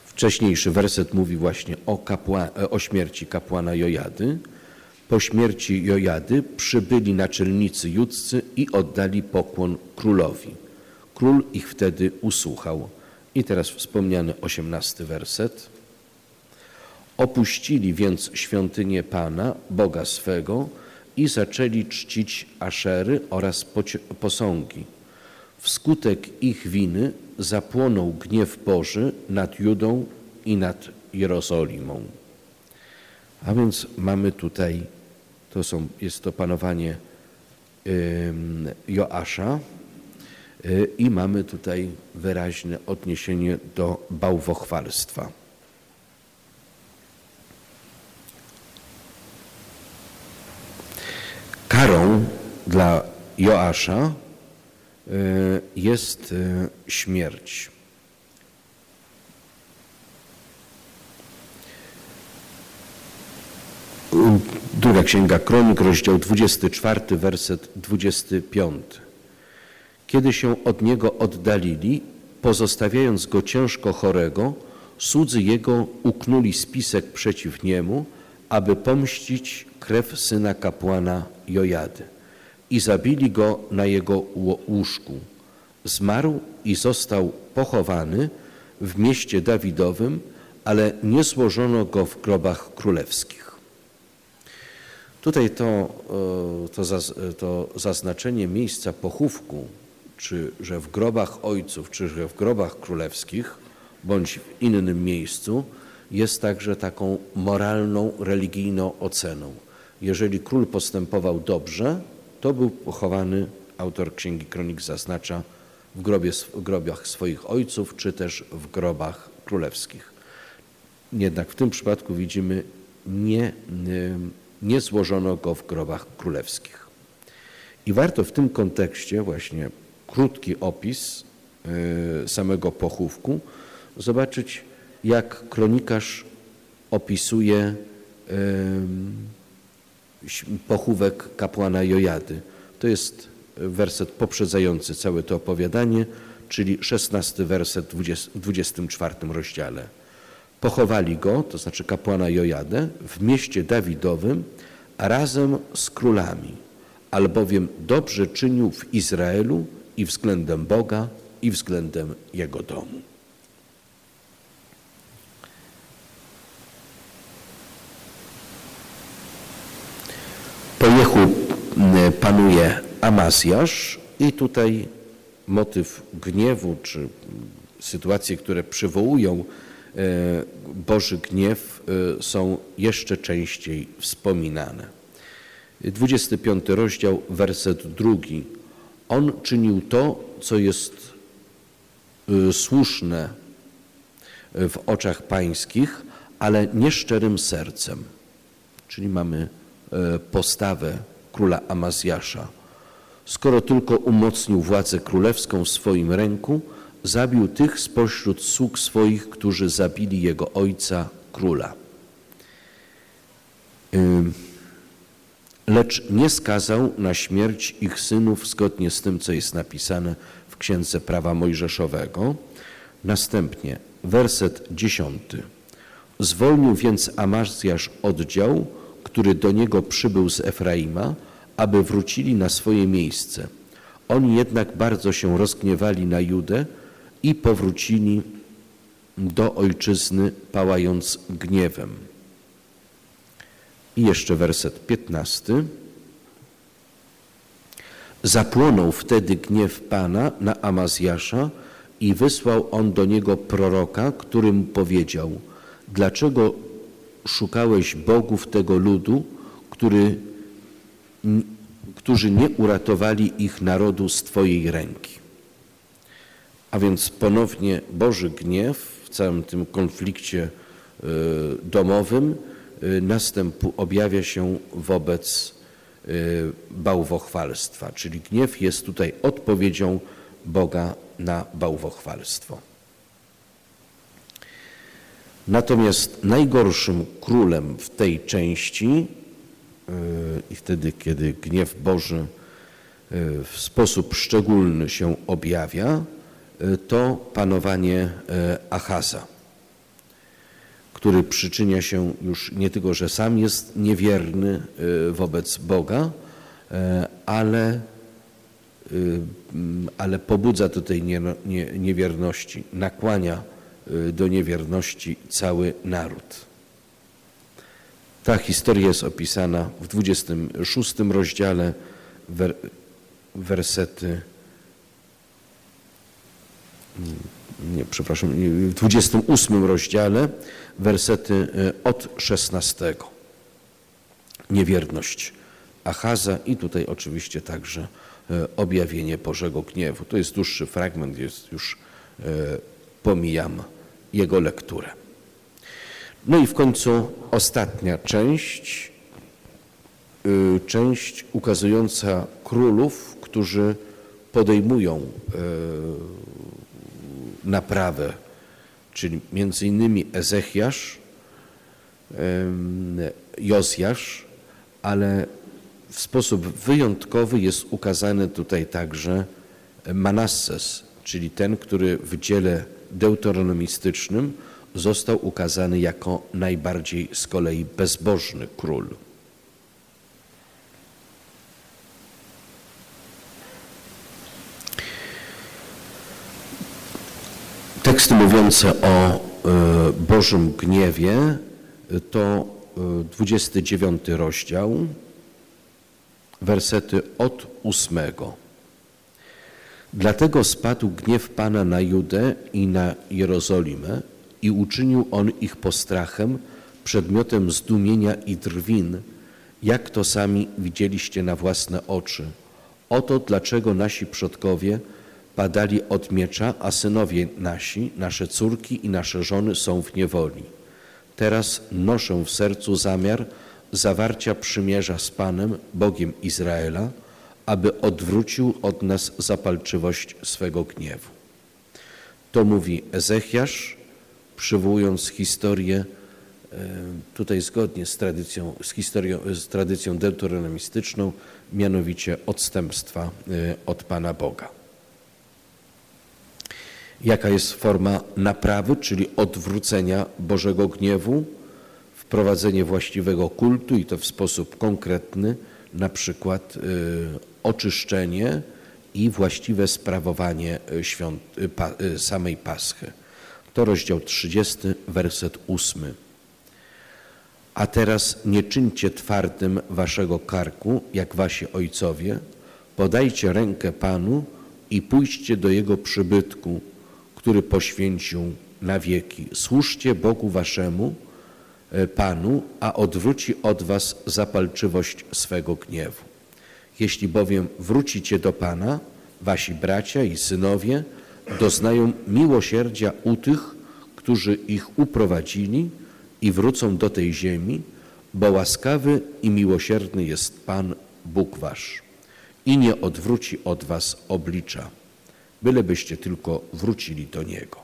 Wcześniejszy werset mówi właśnie o, kapła, o śmierci kapłana Jojady. Po śmierci Jojady przybyli naczelnicy judzcy i oddali pokłon królowi. Król ich wtedy usłuchał. I teraz wspomniany 18 werset. Opuścili więc świątynię Pana, Boga swego, i zaczęli czcić Aszery oraz posągi. Wskutek ich winy zapłonął gniew Boży nad Judą i nad Jerozolimą. A więc mamy tutaj, to są, jest to panowanie Joasza i mamy tutaj wyraźne odniesienie do bałwochwalstwa. Karą dla Joasza y, jest y, śmierć. Druga Księga Kronik, rozdział 24, werset 25. Kiedy się od niego oddalili, pozostawiając go ciężko chorego, słudzy jego uknuli spisek przeciw niemu, aby pomścić krew syna kapłana Jojady i zabili go na jego łóżku. Zmarł i został pochowany w mieście Dawidowym, ale nie złożono go w grobach królewskich. Tutaj to, e, to, to zaznaczenie miejsca pochówku, czy że w grobach ojców, czy że w grobach królewskich, bądź w innym miejscu, jest także taką moralną, religijną oceną. Jeżeli król postępował dobrze, to był pochowany, autor Księgi Kronik zaznacza, w, grobie, w grobach swoich ojców, czy też w grobach królewskich. Jednak w tym przypadku widzimy, nie, nie złożono go w grobach królewskich. I warto w tym kontekście właśnie krótki opis e, samego pochówku zobaczyć, jak kronikarz opisuje pochówek kapłana Jojady. To jest werset poprzedzający całe to opowiadanie, czyli szesnasty werset w 24 rozdziale. Pochowali go, to znaczy kapłana Jojadę, w mieście Dawidowym razem z królami, albowiem dobrze czynił w Izraelu i względem Boga, i względem jego domu. Po Jehu panuje Amazjasz i tutaj motyw gniewu, czy sytuacje, które przywołują e, Boży gniew e, są jeszcze częściej wspominane. 25 rozdział, werset drugi. On czynił to, co jest e, słuszne w oczach pańskich, ale nieszczerym sercem. Czyli mamy postawę króla Amazjasza. Skoro tylko umocnił władzę królewską w swoim ręku, zabił tych spośród sług swoich, którzy zabili jego ojca, króla. Lecz nie skazał na śmierć ich synów zgodnie z tym, co jest napisane w Księdze Prawa Mojżeszowego. Następnie werset dziesiąty. Zwolnił więc Amazjasz oddział, który do niego przybył z Efraima, aby wrócili na swoje miejsce. Oni jednak bardzo się rozgniewali na Judę i powrócili do ojczyzny, pałając gniewem. I jeszcze werset 15. Zapłonął wtedy gniew Pana na Amazjasza i wysłał on do niego proroka, którym powiedział: Dlaczego szukałeś bogów tego ludu, który którzy nie uratowali ich narodu z Twojej ręki. A więc ponownie Boży gniew w całym tym konflikcie e, domowym następu objawia się wobec e, bałwochwalstwa, czyli gniew jest tutaj odpowiedzią Boga na bałwochwalstwo. Natomiast najgorszym królem w tej części i wtedy, kiedy gniew Boży w sposób szczególny się objawia, to panowanie Achaza, który przyczynia się już nie tylko, że sam jest niewierny wobec Boga, ale, ale pobudza do tej niewierności, nakłania do niewierności cały naród. Ta historia jest opisana w 26 rozdziale, wer, wersety, nie, przepraszam, w 28 rozdziale, wersety e, od 16. Niewierność Achaza i tutaj oczywiście także e, objawienie Bożego Gniewu. To jest dłuższy fragment, jest już e, pomijam jego lekturę. No i w końcu ostatnia część, część ukazująca królów, którzy podejmują naprawę, czyli między innymi Ezechiasz, Jozjasz, ale w sposób wyjątkowy jest ukazany tutaj także Manasses, czyli ten, który w dziele deuteronomistycznym został ukazany jako najbardziej z kolei bezbożny król. Teksty mówiące o e, Bożym gniewie to 29 e, rozdział, wersety od ósmego. Dlatego spadł gniew Pana na Judę i na Jerozolimę i uczynił On ich postrachem, przedmiotem zdumienia i drwin, jak to sami widzieliście na własne oczy. Oto dlaczego nasi przodkowie padali od miecza, a synowie nasi, nasze córki i nasze żony są w niewoli. Teraz noszę w sercu zamiar zawarcia przymierza z Panem, Bogiem Izraela, aby odwrócił od nas zapalczywość swego gniewu. To mówi Ezechiasz, przywołując historię, e, tutaj zgodnie z tradycją, z, historią, z tradycją deuteronomistyczną, mianowicie odstępstwa e, od Pana Boga. Jaka jest forma naprawy, czyli odwrócenia Bożego gniewu? Wprowadzenie właściwego kultu i to w sposób konkretny, na przykład y, oczyszczenie i właściwe sprawowanie y, świąt, y, samej Paschy. To rozdział 30, werset 8. A teraz nie czyńcie twardym waszego karku, jak wasi ojcowie, podajcie rękę Panu i pójdźcie do Jego przybytku, który poświęcił na wieki. Służcie Bogu waszemu, e, Panu, a odwróci od was zapalczywość swego gniewu. Jeśli bowiem wrócicie do Pana, wasi bracia i synowie doznają miłosierdzia u tych, którzy ich uprowadzili i wrócą do tej ziemi, bo łaskawy i miłosierny jest Pan, Bóg wasz i nie odwróci od was oblicza bylebyście tylko wrócili do Niego.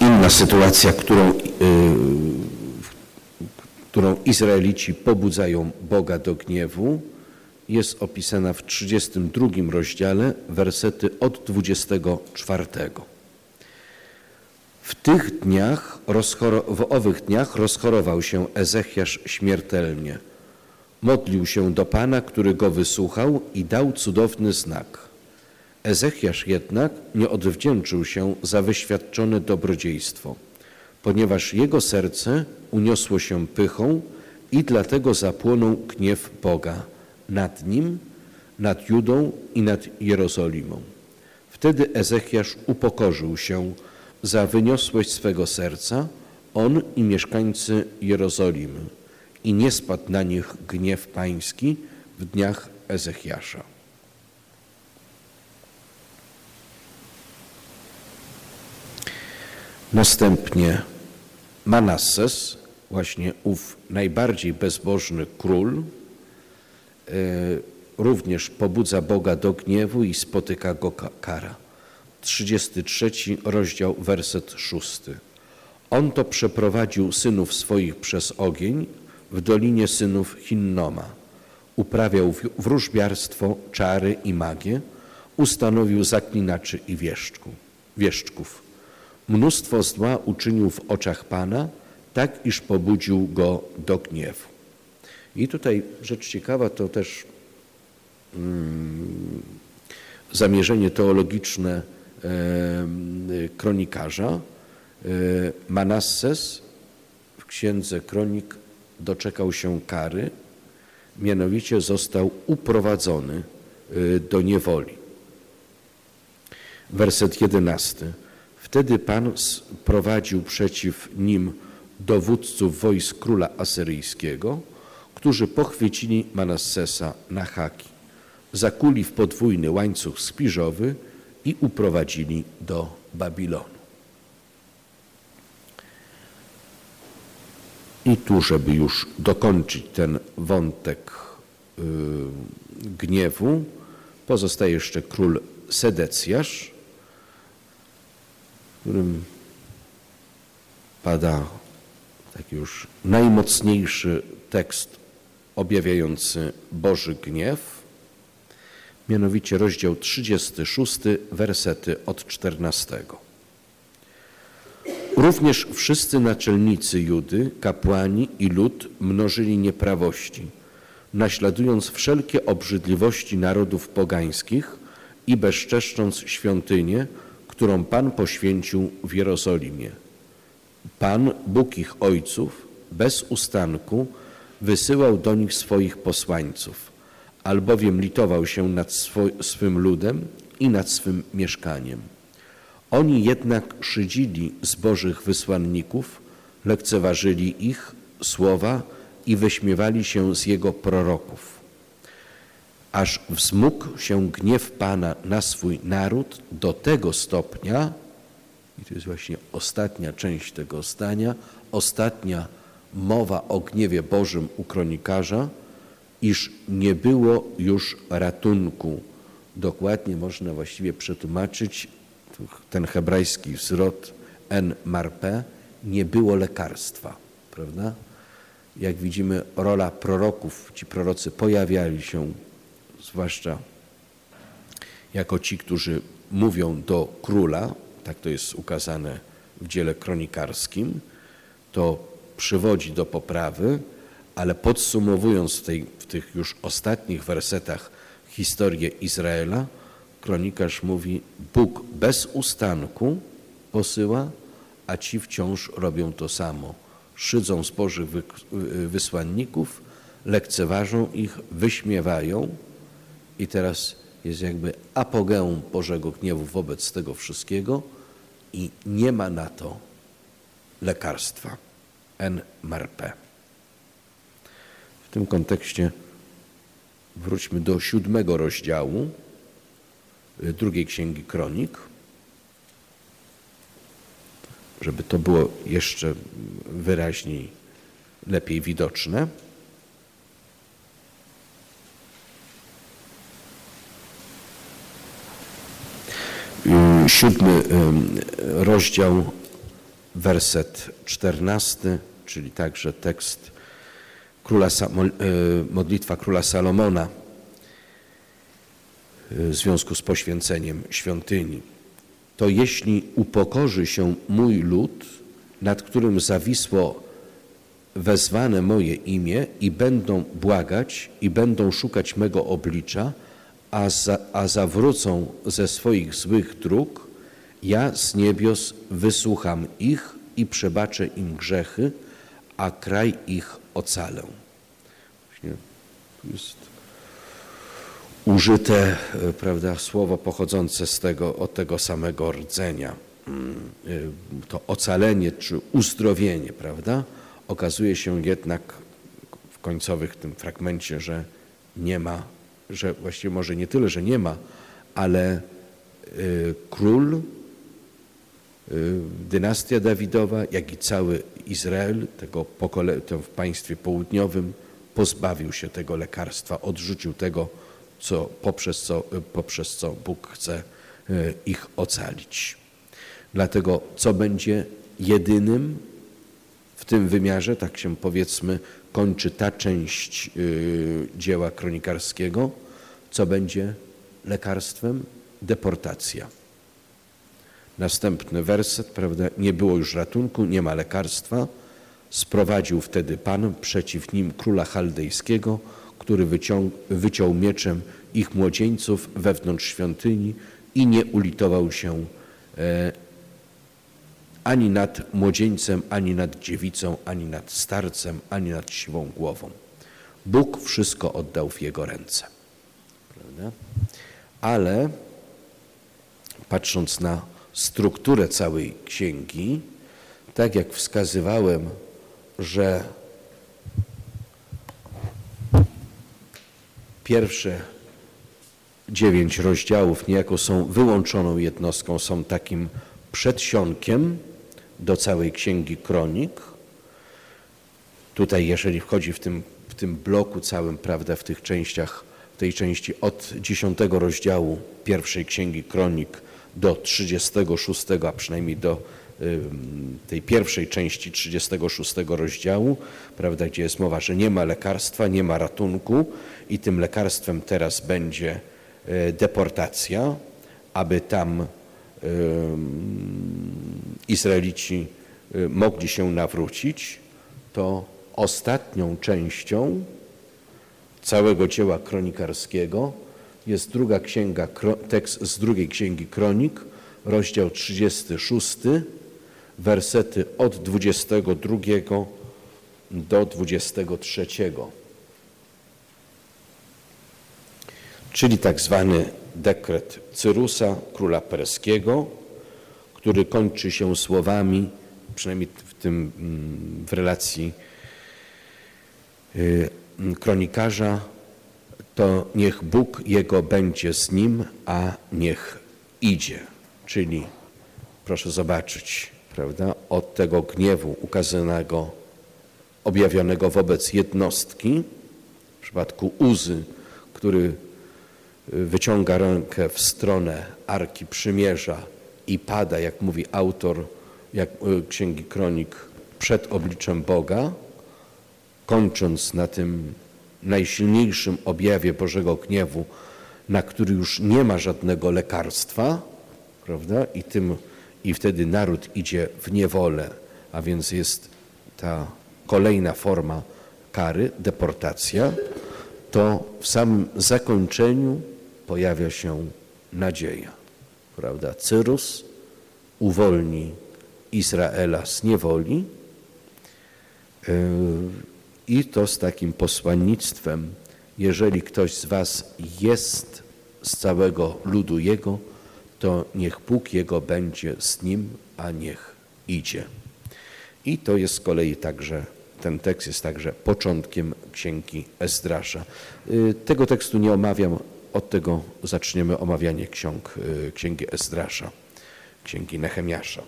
Inna sytuacja, którą, yy, którą Izraelici pobudzają Boga do gniewu, jest opisana w 32 rozdziale, wersety od 24. W tych dniach, w owych dniach rozchorował się Ezechiasz śmiertelnie. Modlił się do Pana, który go wysłuchał i dał cudowny znak. Ezechiasz jednak nie odwdzięczył się za wyświadczone dobrodziejstwo, ponieważ jego serce uniosło się pychą i dlatego zapłonął gniew Boga nad nim, nad Judą i nad Jerozolimą. Wtedy Ezechiasz upokorzył się, za wyniosłość swego serca on i mieszkańcy Jerozolimy i nie spadł na nich gniew pański w dniach Ezechiasza. Następnie Manasses, właśnie ów najbardziej bezbożny król, e, również pobudza Boga do gniewu i spotyka go kara. 33 rozdział, werset 6. On to przeprowadził synów swoich przez ogień w dolinie synów Hinnoma. Uprawiał wróżbiarstwo, czary i magię, ustanowił zaklinaczy i wieszczku, wieszczków. Mnóstwo zła uczynił w oczach Pana, tak iż pobudził go do gniewu. I tutaj rzecz ciekawa to też mm, zamierzenie teologiczne kronikarza. Manasses w księdze kronik doczekał się kary, mianowicie został uprowadzony do niewoli. Werset jedenasty. Wtedy Pan prowadził przeciw nim dowódców wojsk króla asyryjskiego, którzy pochwycili Manassesa na haki, zakuli w podwójny łańcuch spiżowy i uprowadzili do Babilonu. I tu, żeby już dokończyć ten wątek yy, gniewu, pozostaje jeszcze król Sedecjasz, którym pada taki już najmocniejszy tekst objawiający Boży gniew mianowicie rozdział 36, wersety od 14. Również wszyscy naczelnicy Judy, kapłani i lud mnożyli nieprawości, naśladując wszelkie obrzydliwości narodów pogańskich i bezczeszcząc świątynię, którą Pan poświęcił w Jerozolimie. Pan, Bóg ich ojców, bez ustanku wysyłał do nich swoich posłańców, albowiem litował się nad swym ludem i nad swym mieszkaniem. Oni jednak szydzili z Bożych wysłanników, lekceważyli ich słowa i wyśmiewali się z Jego proroków. Aż wzmógł się gniew Pana na swój naród do tego stopnia, i to jest właśnie ostatnia część tego zdania, ostatnia mowa o gniewie Bożym u kronikarza, iż nie było już ratunku. Dokładnie można właściwie przetłumaczyć ten hebrajski zwrot en marpe, nie było lekarstwa, prawda? Jak widzimy, rola proroków, ci prorocy pojawiali się, zwłaszcza jako ci, którzy mówią do króla, tak to jest ukazane w dziele kronikarskim, to przywodzi do poprawy, ale podsumowując w, tej, w tych już ostatnich wersetach historię Izraela, kronikarz mówi, Bóg bez ustanku posyła, a ci wciąż robią to samo. Szydzą z Bożych wysłanników, lekceważą ich, wyśmiewają i teraz jest jakby apogeum Bożego gniewu wobec tego wszystkiego i nie ma na to lekarstwa. En Marpe. Tym kontekście wróćmy do siódmego rozdziału y, drugiej księgi Kronik, żeby to było jeszcze wyraźniej, lepiej widoczne. Y, siódmy rozdział, werset czternasty czyli także tekst króla, e, modlitwa króla Salomona e, w związku z poświęceniem świątyni. To jeśli upokorzy się mój lud, nad którym zawisło wezwane moje imię i będą błagać i będą szukać mego oblicza, a, za, a zawrócą ze swoich złych dróg, ja z niebios wysłucham ich i przebaczę im grzechy, a kraj ich ocalę. Właśnie tu jest użyte e, prawda, słowo pochodzące z tego, od tego samego rdzenia. Mm, e, to ocalenie czy uzdrowienie, prawda? Okazuje się jednak w końcowych tym fragmencie, że nie ma, że właściwie może nie tyle, że nie ma, ale e, król dynastia Dawidowa, jak i cały Izrael, tego pokole, w państwie południowym, pozbawił się tego lekarstwa, odrzucił tego, co, poprzez, co, y, poprzez co Bóg chce y, ich ocalić. Dlatego, co będzie jedynym w tym wymiarze, tak się powiedzmy, kończy ta część dzieła kronikarskiego, co będzie lekarstwem? Deportacja. Następny werset, prawda? Nie było już ratunku, nie ma lekarstwa. Sprowadził wtedy Pan przeciw nim króla chaldejskiego, który wyciął, wyciął mieczem ich młodzieńców wewnątrz świątyni i nie ulitował się e, ani nad młodzieńcem, ani nad dziewicą, ani nad starcem, ani nad siwą głową. Bóg wszystko oddał w jego ręce. Prawda? Ale patrząc na strukturę całej księgi, tak jak wskazywałem, że pierwsze dziewięć rozdziałów niejako są wyłączoną jednostką, są takim przedsionkiem do całej księgi kronik. Tutaj, jeżeli wchodzi w tym, w tym bloku całym, prawda, w tych częściach, w tej części od dziesiątego rozdziału pierwszej księgi kronik do 36, a przynajmniej do tej pierwszej części 36 rozdziału, prawda, gdzie jest mowa, że nie ma lekarstwa, nie ma ratunku i tym lekarstwem teraz będzie e, deportacja, aby tam Izraelici e, mogli się nawrócić, to ostatnią częścią całego dzieła kronikarskiego jest druga księga, tekst z drugiej księgi Kronik, rozdział 36, wersety od 22 do 23. Czyli tak zwany dekret Cyrusa, króla perskiego, który kończy się słowami, przynajmniej w tym mm, w relacji y, kronikarza, to niech Bóg jego będzie z nim, a niech idzie. Czyli proszę zobaczyć, prawda, od tego gniewu ukazanego, objawionego wobec jednostki, w przypadku Uzy, który wyciąga rękę w stronę Arki Przymierza i pada, jak mówi autor jak, e, Księgi Kronik, przed obliczem Boga, kończąc na tym najsilniejszym objawie Bożego gniewu, na który już nie ma żadnego lekarstwa, prawda? I, tym, I wtedy naród idzie w niewolę, a więc jest ta kolejna forma kary, deportacja, to w samym zakończeniu pojawia się nadzieja. Prawda? Cyrus uwolni Izraela z niewoli yy, i to z takim posłannictwem, jeżeli ktoś z was jest z całego ludu Jego, to niech Bóg Jego będzie z nim, a niech idzie. I to jest z kolei także, ten tekst jest także początkiem księgi Ezdrasza. Yy, tego tekstu nie omawiam, od tego zaczniemy omawianie ksiąg, y, księgi Ezdrasza, księgi Nehemiasza.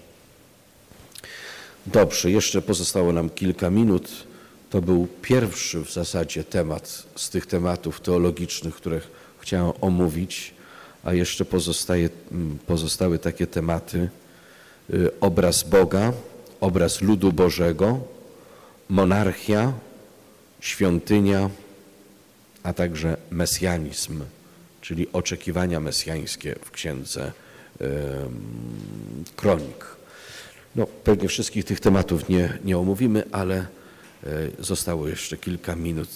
Dobrze, jeszcze pozostało nam kilka minut. To był pierwszy w zasadzie temat z tych tematów teologicznych, które chciałem omówić, a jeszcze pozostaje, mm, pozostały takie tematy y, obraz Boga, obraz ludu Bożego, monarchia, świątynia, a także mesjanizm czyli oczekiwania mesjańskie w księdze Kronik. No, pewnie wszystkich tych tematów nie, nie omówimy, ale zostało jeszcze kilka minut.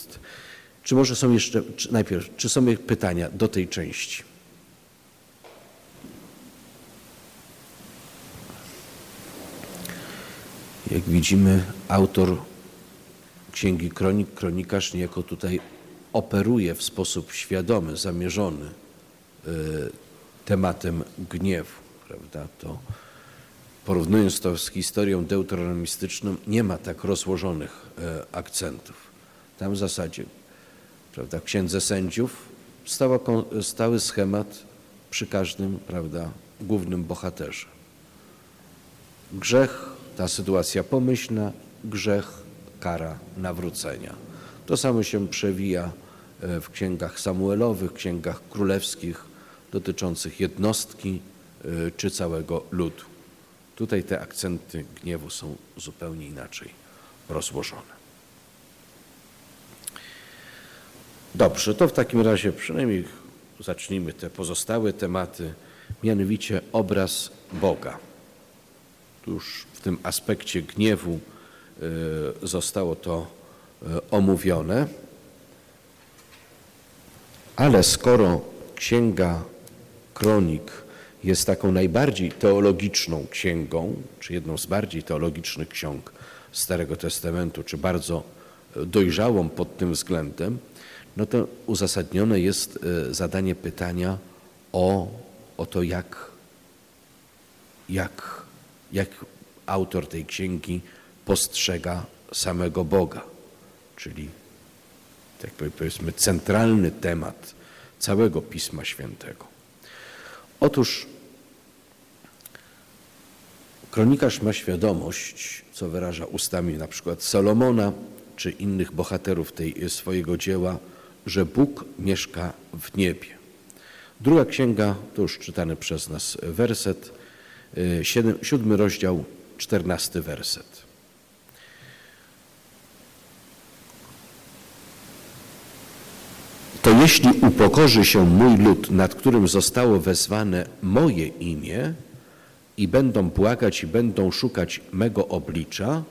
Czy może są jeszcze, czy najpierw, czy są pytania do tej części? Jak widzimy, autor Księgi Kronik, kronikarz niejako tutaj operuje w sposób świadomy, zamierzony y, tematem gniewu, prawda, to porównując to z historią deuteronomistyczną, nie ma tak rozłożonych y, akcentów. Tam w zasadzie, prawda, w Księdze Sędziów stała, stały schemat przy każdym, prawda, głównym bohaterze. Grzech, ta sytuacja pomyślna, grzech, kara nawrócenia. To samo się przewija e, w księgach Samuelowych, księgach królewskich dotyczących jednostki e, czy całego ludu. Tutaj te akcenty gniewu są zupełnie inaczej rozłożone. Dobrze, to w takim razie przynajmniej zacznijmy te pozostałe tematy, mianowicie obraz Boga. Już w tym aspekcie gniewu e, zostało to E, omówione, ale skoro Księga Kronik jest taką najbardziej teologiczną księgą, czy jedną z bardziej teologicznych ksiąg Starego Testamentu, czy bardzo dojrzałą pod tym względem, no to uzasadnione jest e, zadanie pytania o, o to, jak, jak, jak autor tej księgi postrzega samego Boga czyli tak powiedzmy centralny temat całego Pisma Świętego. Otóż kronikarz ma świadomość, co wyraża ustami na przykład Salomona czy innych bohaterów tej swojego dzieła, że Bóg mieszka w niebie. Druga księga, to już czytany przez nas werset, y, siódmy rozdział, czternasty werset. To jeśli upokorzy się mój lud, nad którym zostało wezwane moje imię, i będą błagać i będą szukać mego oblicza,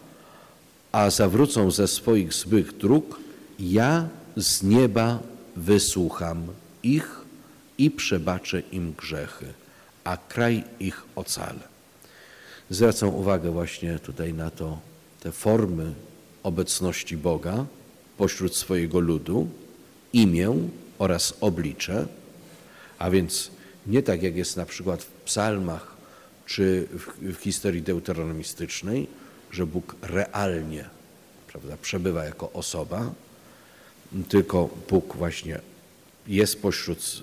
a zawrócą ze swoich złych dróg, ja z nieba wysłucham ich i przebaczę im grzechy, a kraj ich ocalę. Zwracam uwagę właśnie tutaj na to, te formy obecności Boga pośród swojego ludu, imię oraz oblicze, a więc nie tak jak jest na przykład w psalmach czy w, w historii deuteronomistycznej, że Bóg realnie prawda, przebywa jako osoba, tylko Bóg właśnie jest pośród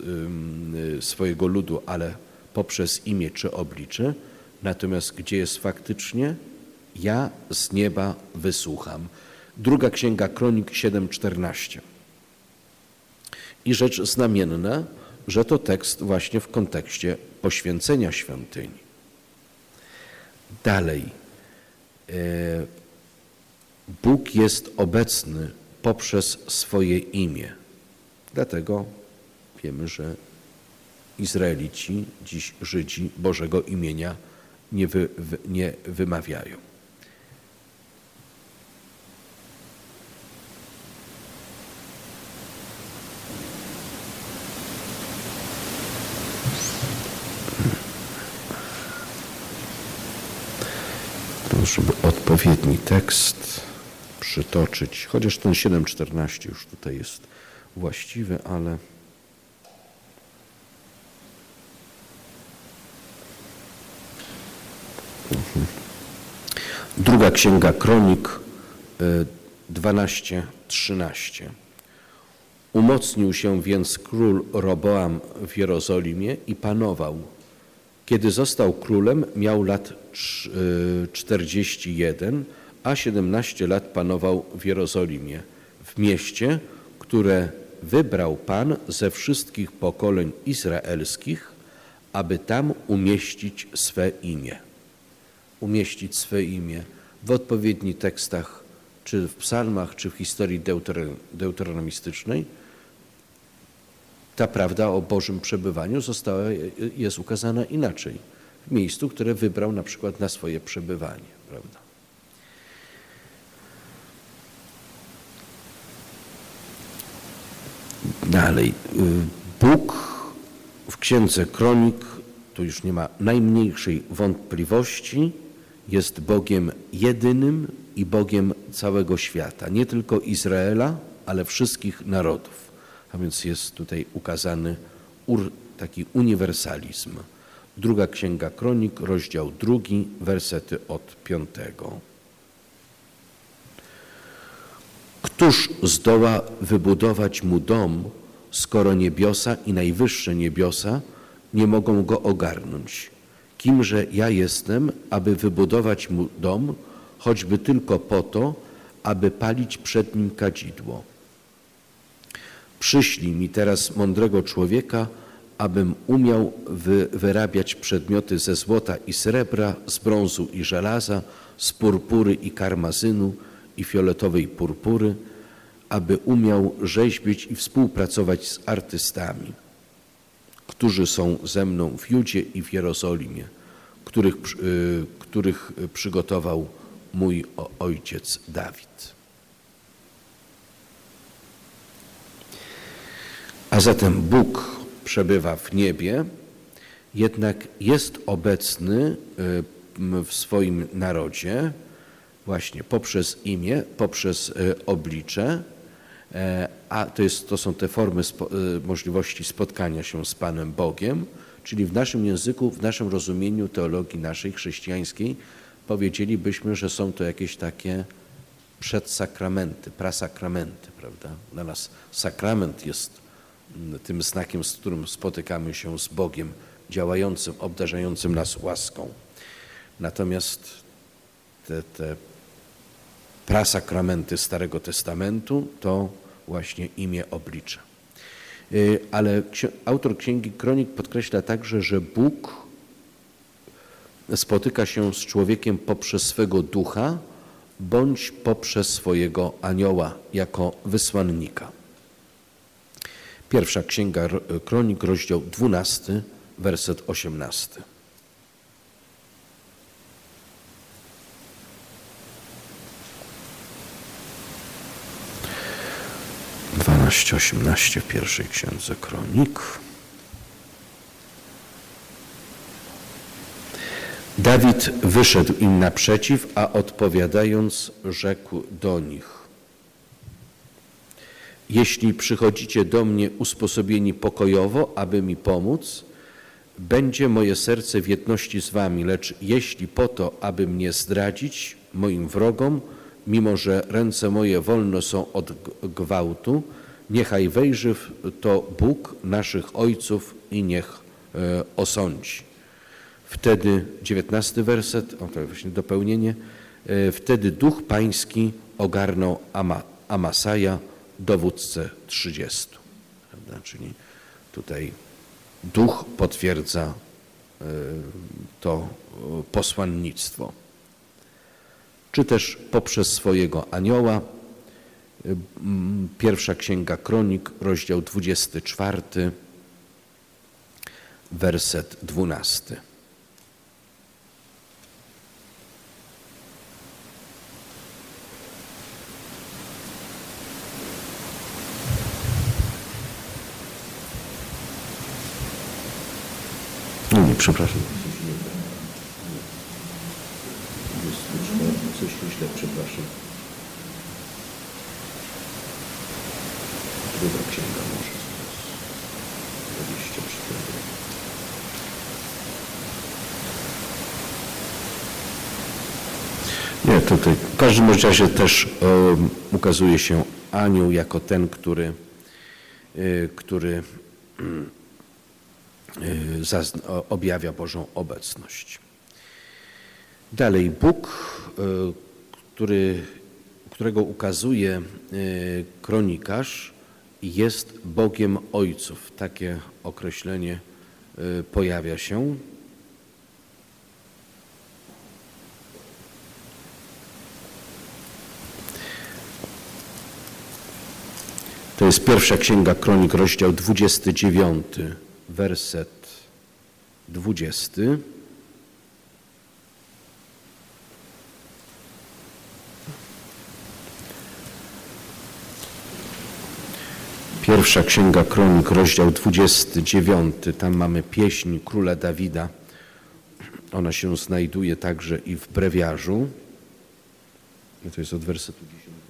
swojego ludu, ale poprzez imię czy oblicze, natomiast gdzie jest faktycznie, ja z nieba wysłucham. Druga Księga Kronik 7:14. I rzecz znamienna, że to tekst właśnie w kontekście poświęcenia świątyni. Dalej. E, Bóg jest obecny poprzez swoje imię. Dlatego wiemy, że Izraelici, dziś Żydzi Bożego imienia nie, wy, nie wymawiają. Żeby odpowiedni tekst przytoczyć, chociaż ten 7.14 już tutaj jest właściwy, ale mhm. Druga Księga Kronik 12:13. Umocnił się więc król Roboam w Jerozolimie i panował. Kiedy został królem, miał lat 41, a 17 lat panował w Jerozolimie, w mieście, które wybrał Pan ze wszystkich pokoleń izraelskich, aby tam umieścić swe imię. Umieścić swe imię w odpowiednich tekstach, czy w psalmach, czy w historii deuteronomistycznej. Ta prawda o Bożym przebywaniu została, jest ukazana inaczej, w miejscu, które wybrał na przykład na swoje przebywanie. Prawda? Dalej. Y, Bóg w Księdze Kronik, tu już nie ma najmniejszej wątpliwości, jest Bogiem jedynym i Bogiem całego świata. Nie tylko Izraela, ale wszystkich narodów. A więc jest tutaj ukazany taki uniwersalizm. Druga Księga Kronik, rozdział drugi, wersety od piątego. Któż zdoła wybudować mu dom, skoro niebiosa i najwyższe niebiosa nie mogą go ogarnąć? Kimże ja jestem, aby wybudować mu dom, choćby tylko po to, aby palić przed nim kadzidło? Przyślij mi teraz mądrego człowieka, abym umiał wy, wyrabiać przedmioty ze złota i srebra, z brązu i żelaza, z purpury i karmazynu i fioletowej purpury, aby umiał rzeźbić i współpracować z artystami, którzy są ze mną w Judzie i w Jerozolimie, których, y, których przygotował mój ojciec Dawid. A zatem Bóg przebywa w niebie, jednak jest obecny y, w swoim narodzie właśnie poprzez imię, poprzez y, oblicze, e, a to, jest, to są te formy y, możliwości spotkania się z Panem Bogiem, czyli w naszym języku, w naszym rozumieniu teologii naszej chrześcijańskiej powiedzielibyśmy, że są to jakieś takie przedsakramenty, prasakramenty, prawda? Dla nas sakrament jest tym znakiem, z którym spotykamy się z Bogiem działającym, obdarzającym nas łaską. Natomiast te, te prasakramenty Starego Testamentu to właśnie imię oblicza. Y, ale autor Księgi Kronik podkreśla także, że Bóg spotyka się z człowiekiem poprzez swego ducha bądź poprzez swojego anioła jako wysłannika. Pierwsza Księga Kronik, rozdział 12, werset 18. Osiemnaście w pierwszej księdze kronik. Dawid wyszedł im naprzeciw, a odpowiadając rzekł do nich. Jeśli przychodzicie do mnie usposobieni pokojowo, aby mi pomóc, będzie moje serce w jedności z wami, lecz jeśli po to, aby mnie zdradzić moim wrogom, mimo że ręce moje wolno są od gwałtu, niechaj wejrzy to Bóg naszych ojców i niech e, osądzi. Wtedy, dziewiętnasty werset, o to właśnie dopełnienie, e, wtedy duch pański ogarnął Ama, Amasaja, dowódcę trzydziestu. Czyli tutaj duch potwierdza e, to posłannictwo. Czy też poprzez swojego anioła, Pierwsza Księga Kronik, rozdział 24, werset 12. nie, przepraszam. Coś źle, przepraszam. Druga księga może. 24. Nie, tutaj w każdym razie też um, ukazuje się anioł jako ten, który, y, który y, objawia Bożą obecność. Dalej Bóg, y, który, którego ukazuje kronikarz, jest Bogiem Ojców. Takie określenie pojawia się. To jest pierwsza księga kronik, rozdział 29, werset 20. Pierwsza księga kronik, rozdział 29. Tam mamy pieśń króla Dawida. Ona się znajduje także i w brewiarzu. To jest od wersetu 10.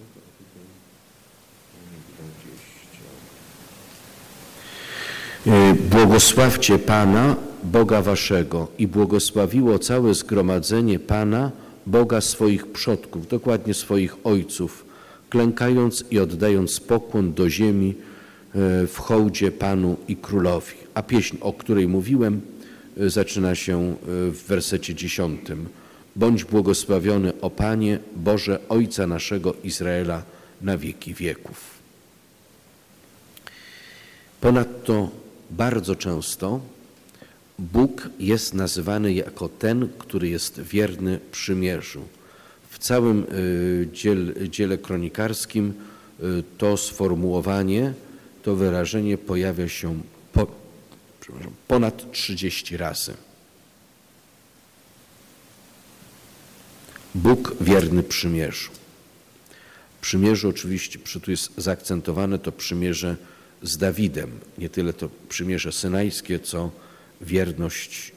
błogosławcie Pana, Boga Waszego i błogosławiło całe zgromadzenie Pana, Boga swoich przodków, dokładnie swoich ojców, klękając i oddając pokłon do ziemi e, w hołdzie Panu i Królowi. A pieśń, o której mówiłem, e, zaczyna się w wersecie dziesiątym. Bądź błogosławiony, o Panie, Boże Ojca naszego Izraela na wieki wieków. Ponadto bardzo często Bóg jest nazywany jako ten, który jest wierny przymierzu. W całym y, dziele, dziele kronikarskim y, to sformułowanie, to wyrażenie pojawia się po, ponad 30 razy. Bóg wierny przymierzu. Przymierzu oczywiście, tu jest zaakcentowane to przymierze z Dawidem. Nie tyle to przymierze synajskie, co wierność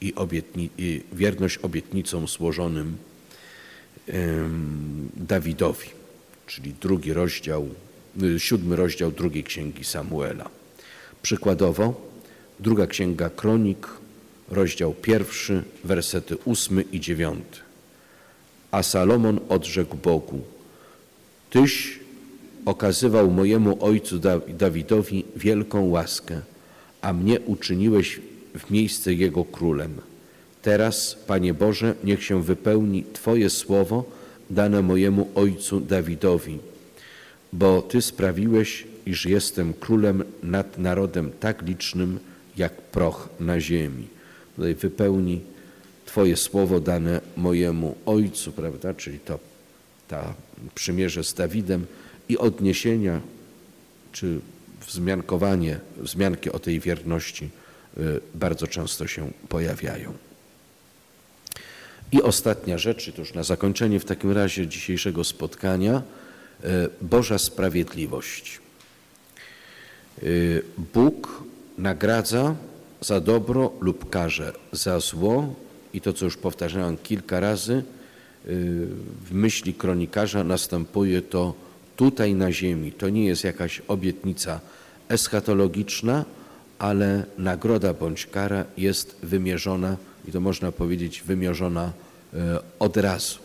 i, obietni, i wierność obietnicom złożonym Dawidowi, czyli drugi rozdział, y, siódmy rozdział drugiej księgi Samuela. Przykładowo, druga księga Kronik, rozdział pierwszy, wersety ósmy i dziewiąty. A Salomon odrzekł Bogu: Tyś okazywał mojemu ojcu Dawidowi wielką łaskę, a mnie uczyniłeś w miejsce jego królem. Teraz, Panie Boże, niech się wypełni Twoje słowo dane mojemu ojcu Dawidowi, bo Ty sprawiłeś, iż jestem królem nad narodem tak licznym, jak proch na ziemi. Tutaj wypełni Twoje słowo dane mojemu ojcu, prawda? Czyli to ta przymierze z Dawidem, i odniesienia czy wzmiankowanie, wzmianki o tej wierności y, bardzo często się pojawiają. I ostatnia rzecz, to już na zakończenie w takim razie dzisiejszego spotkania, y, Boża sprawiedliwość. Y, Bóg nagradza za dobro lub karze za zło i to, co już powtarzałem kilka razy, w myśli kronikarza następuje to tutaj na ziemi. To nie jest jakaś obietnica eschatologiczna, ale nagroda bądź kara jest wymierzona, i to można powiedzieć, wymierzona e, od razu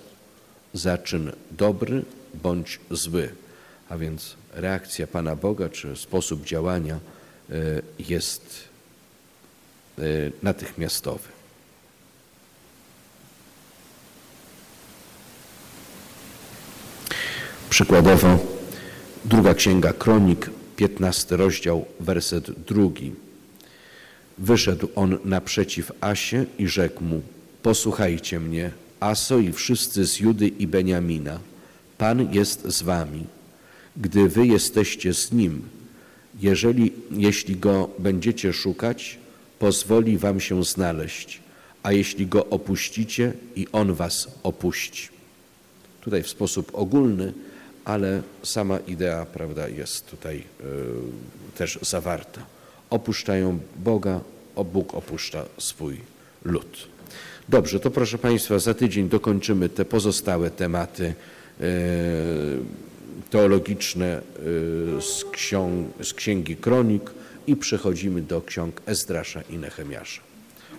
za czyn dobry bądź zły. A więc reakcja Pana Boga czy sposób działania e, jest e, natychmiastowy. Przykładowo druga księga Kronik, 15 rozdział, werset drugi. Wyszedł on naprzeciw Asie i rzekł mu, posłuchajcie mnie, Aso i wszyscy z Judy i Beniamina, Pan jest z wami, gdy wy jesteście z Nim. Jeżeli, jeśli Go będziecie szukać, pozwoli wam się znaleźć, a jeśli Go opuścicie, i On was opuści. Tutaj w sposób ogólny, ale sama idea, prawda, jest tutaj y, też zawarta. Opuszczają Boga, o Bóg opuszcza swój lud. Dobrze, to proszę Państwa, za tydzień dokończymy te pozostałe tematy y, teologiczne y, z, ksiąg, z Księgi Kronik i przechodzimy do ksiąg Ezdrasza i Nehemiasza.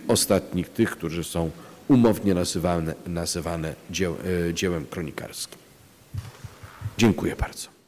Ostatnich tych, którzy są umownie nazywane, nazywane dzieł, dziełem kronikarskim. Dziękuję bardzo.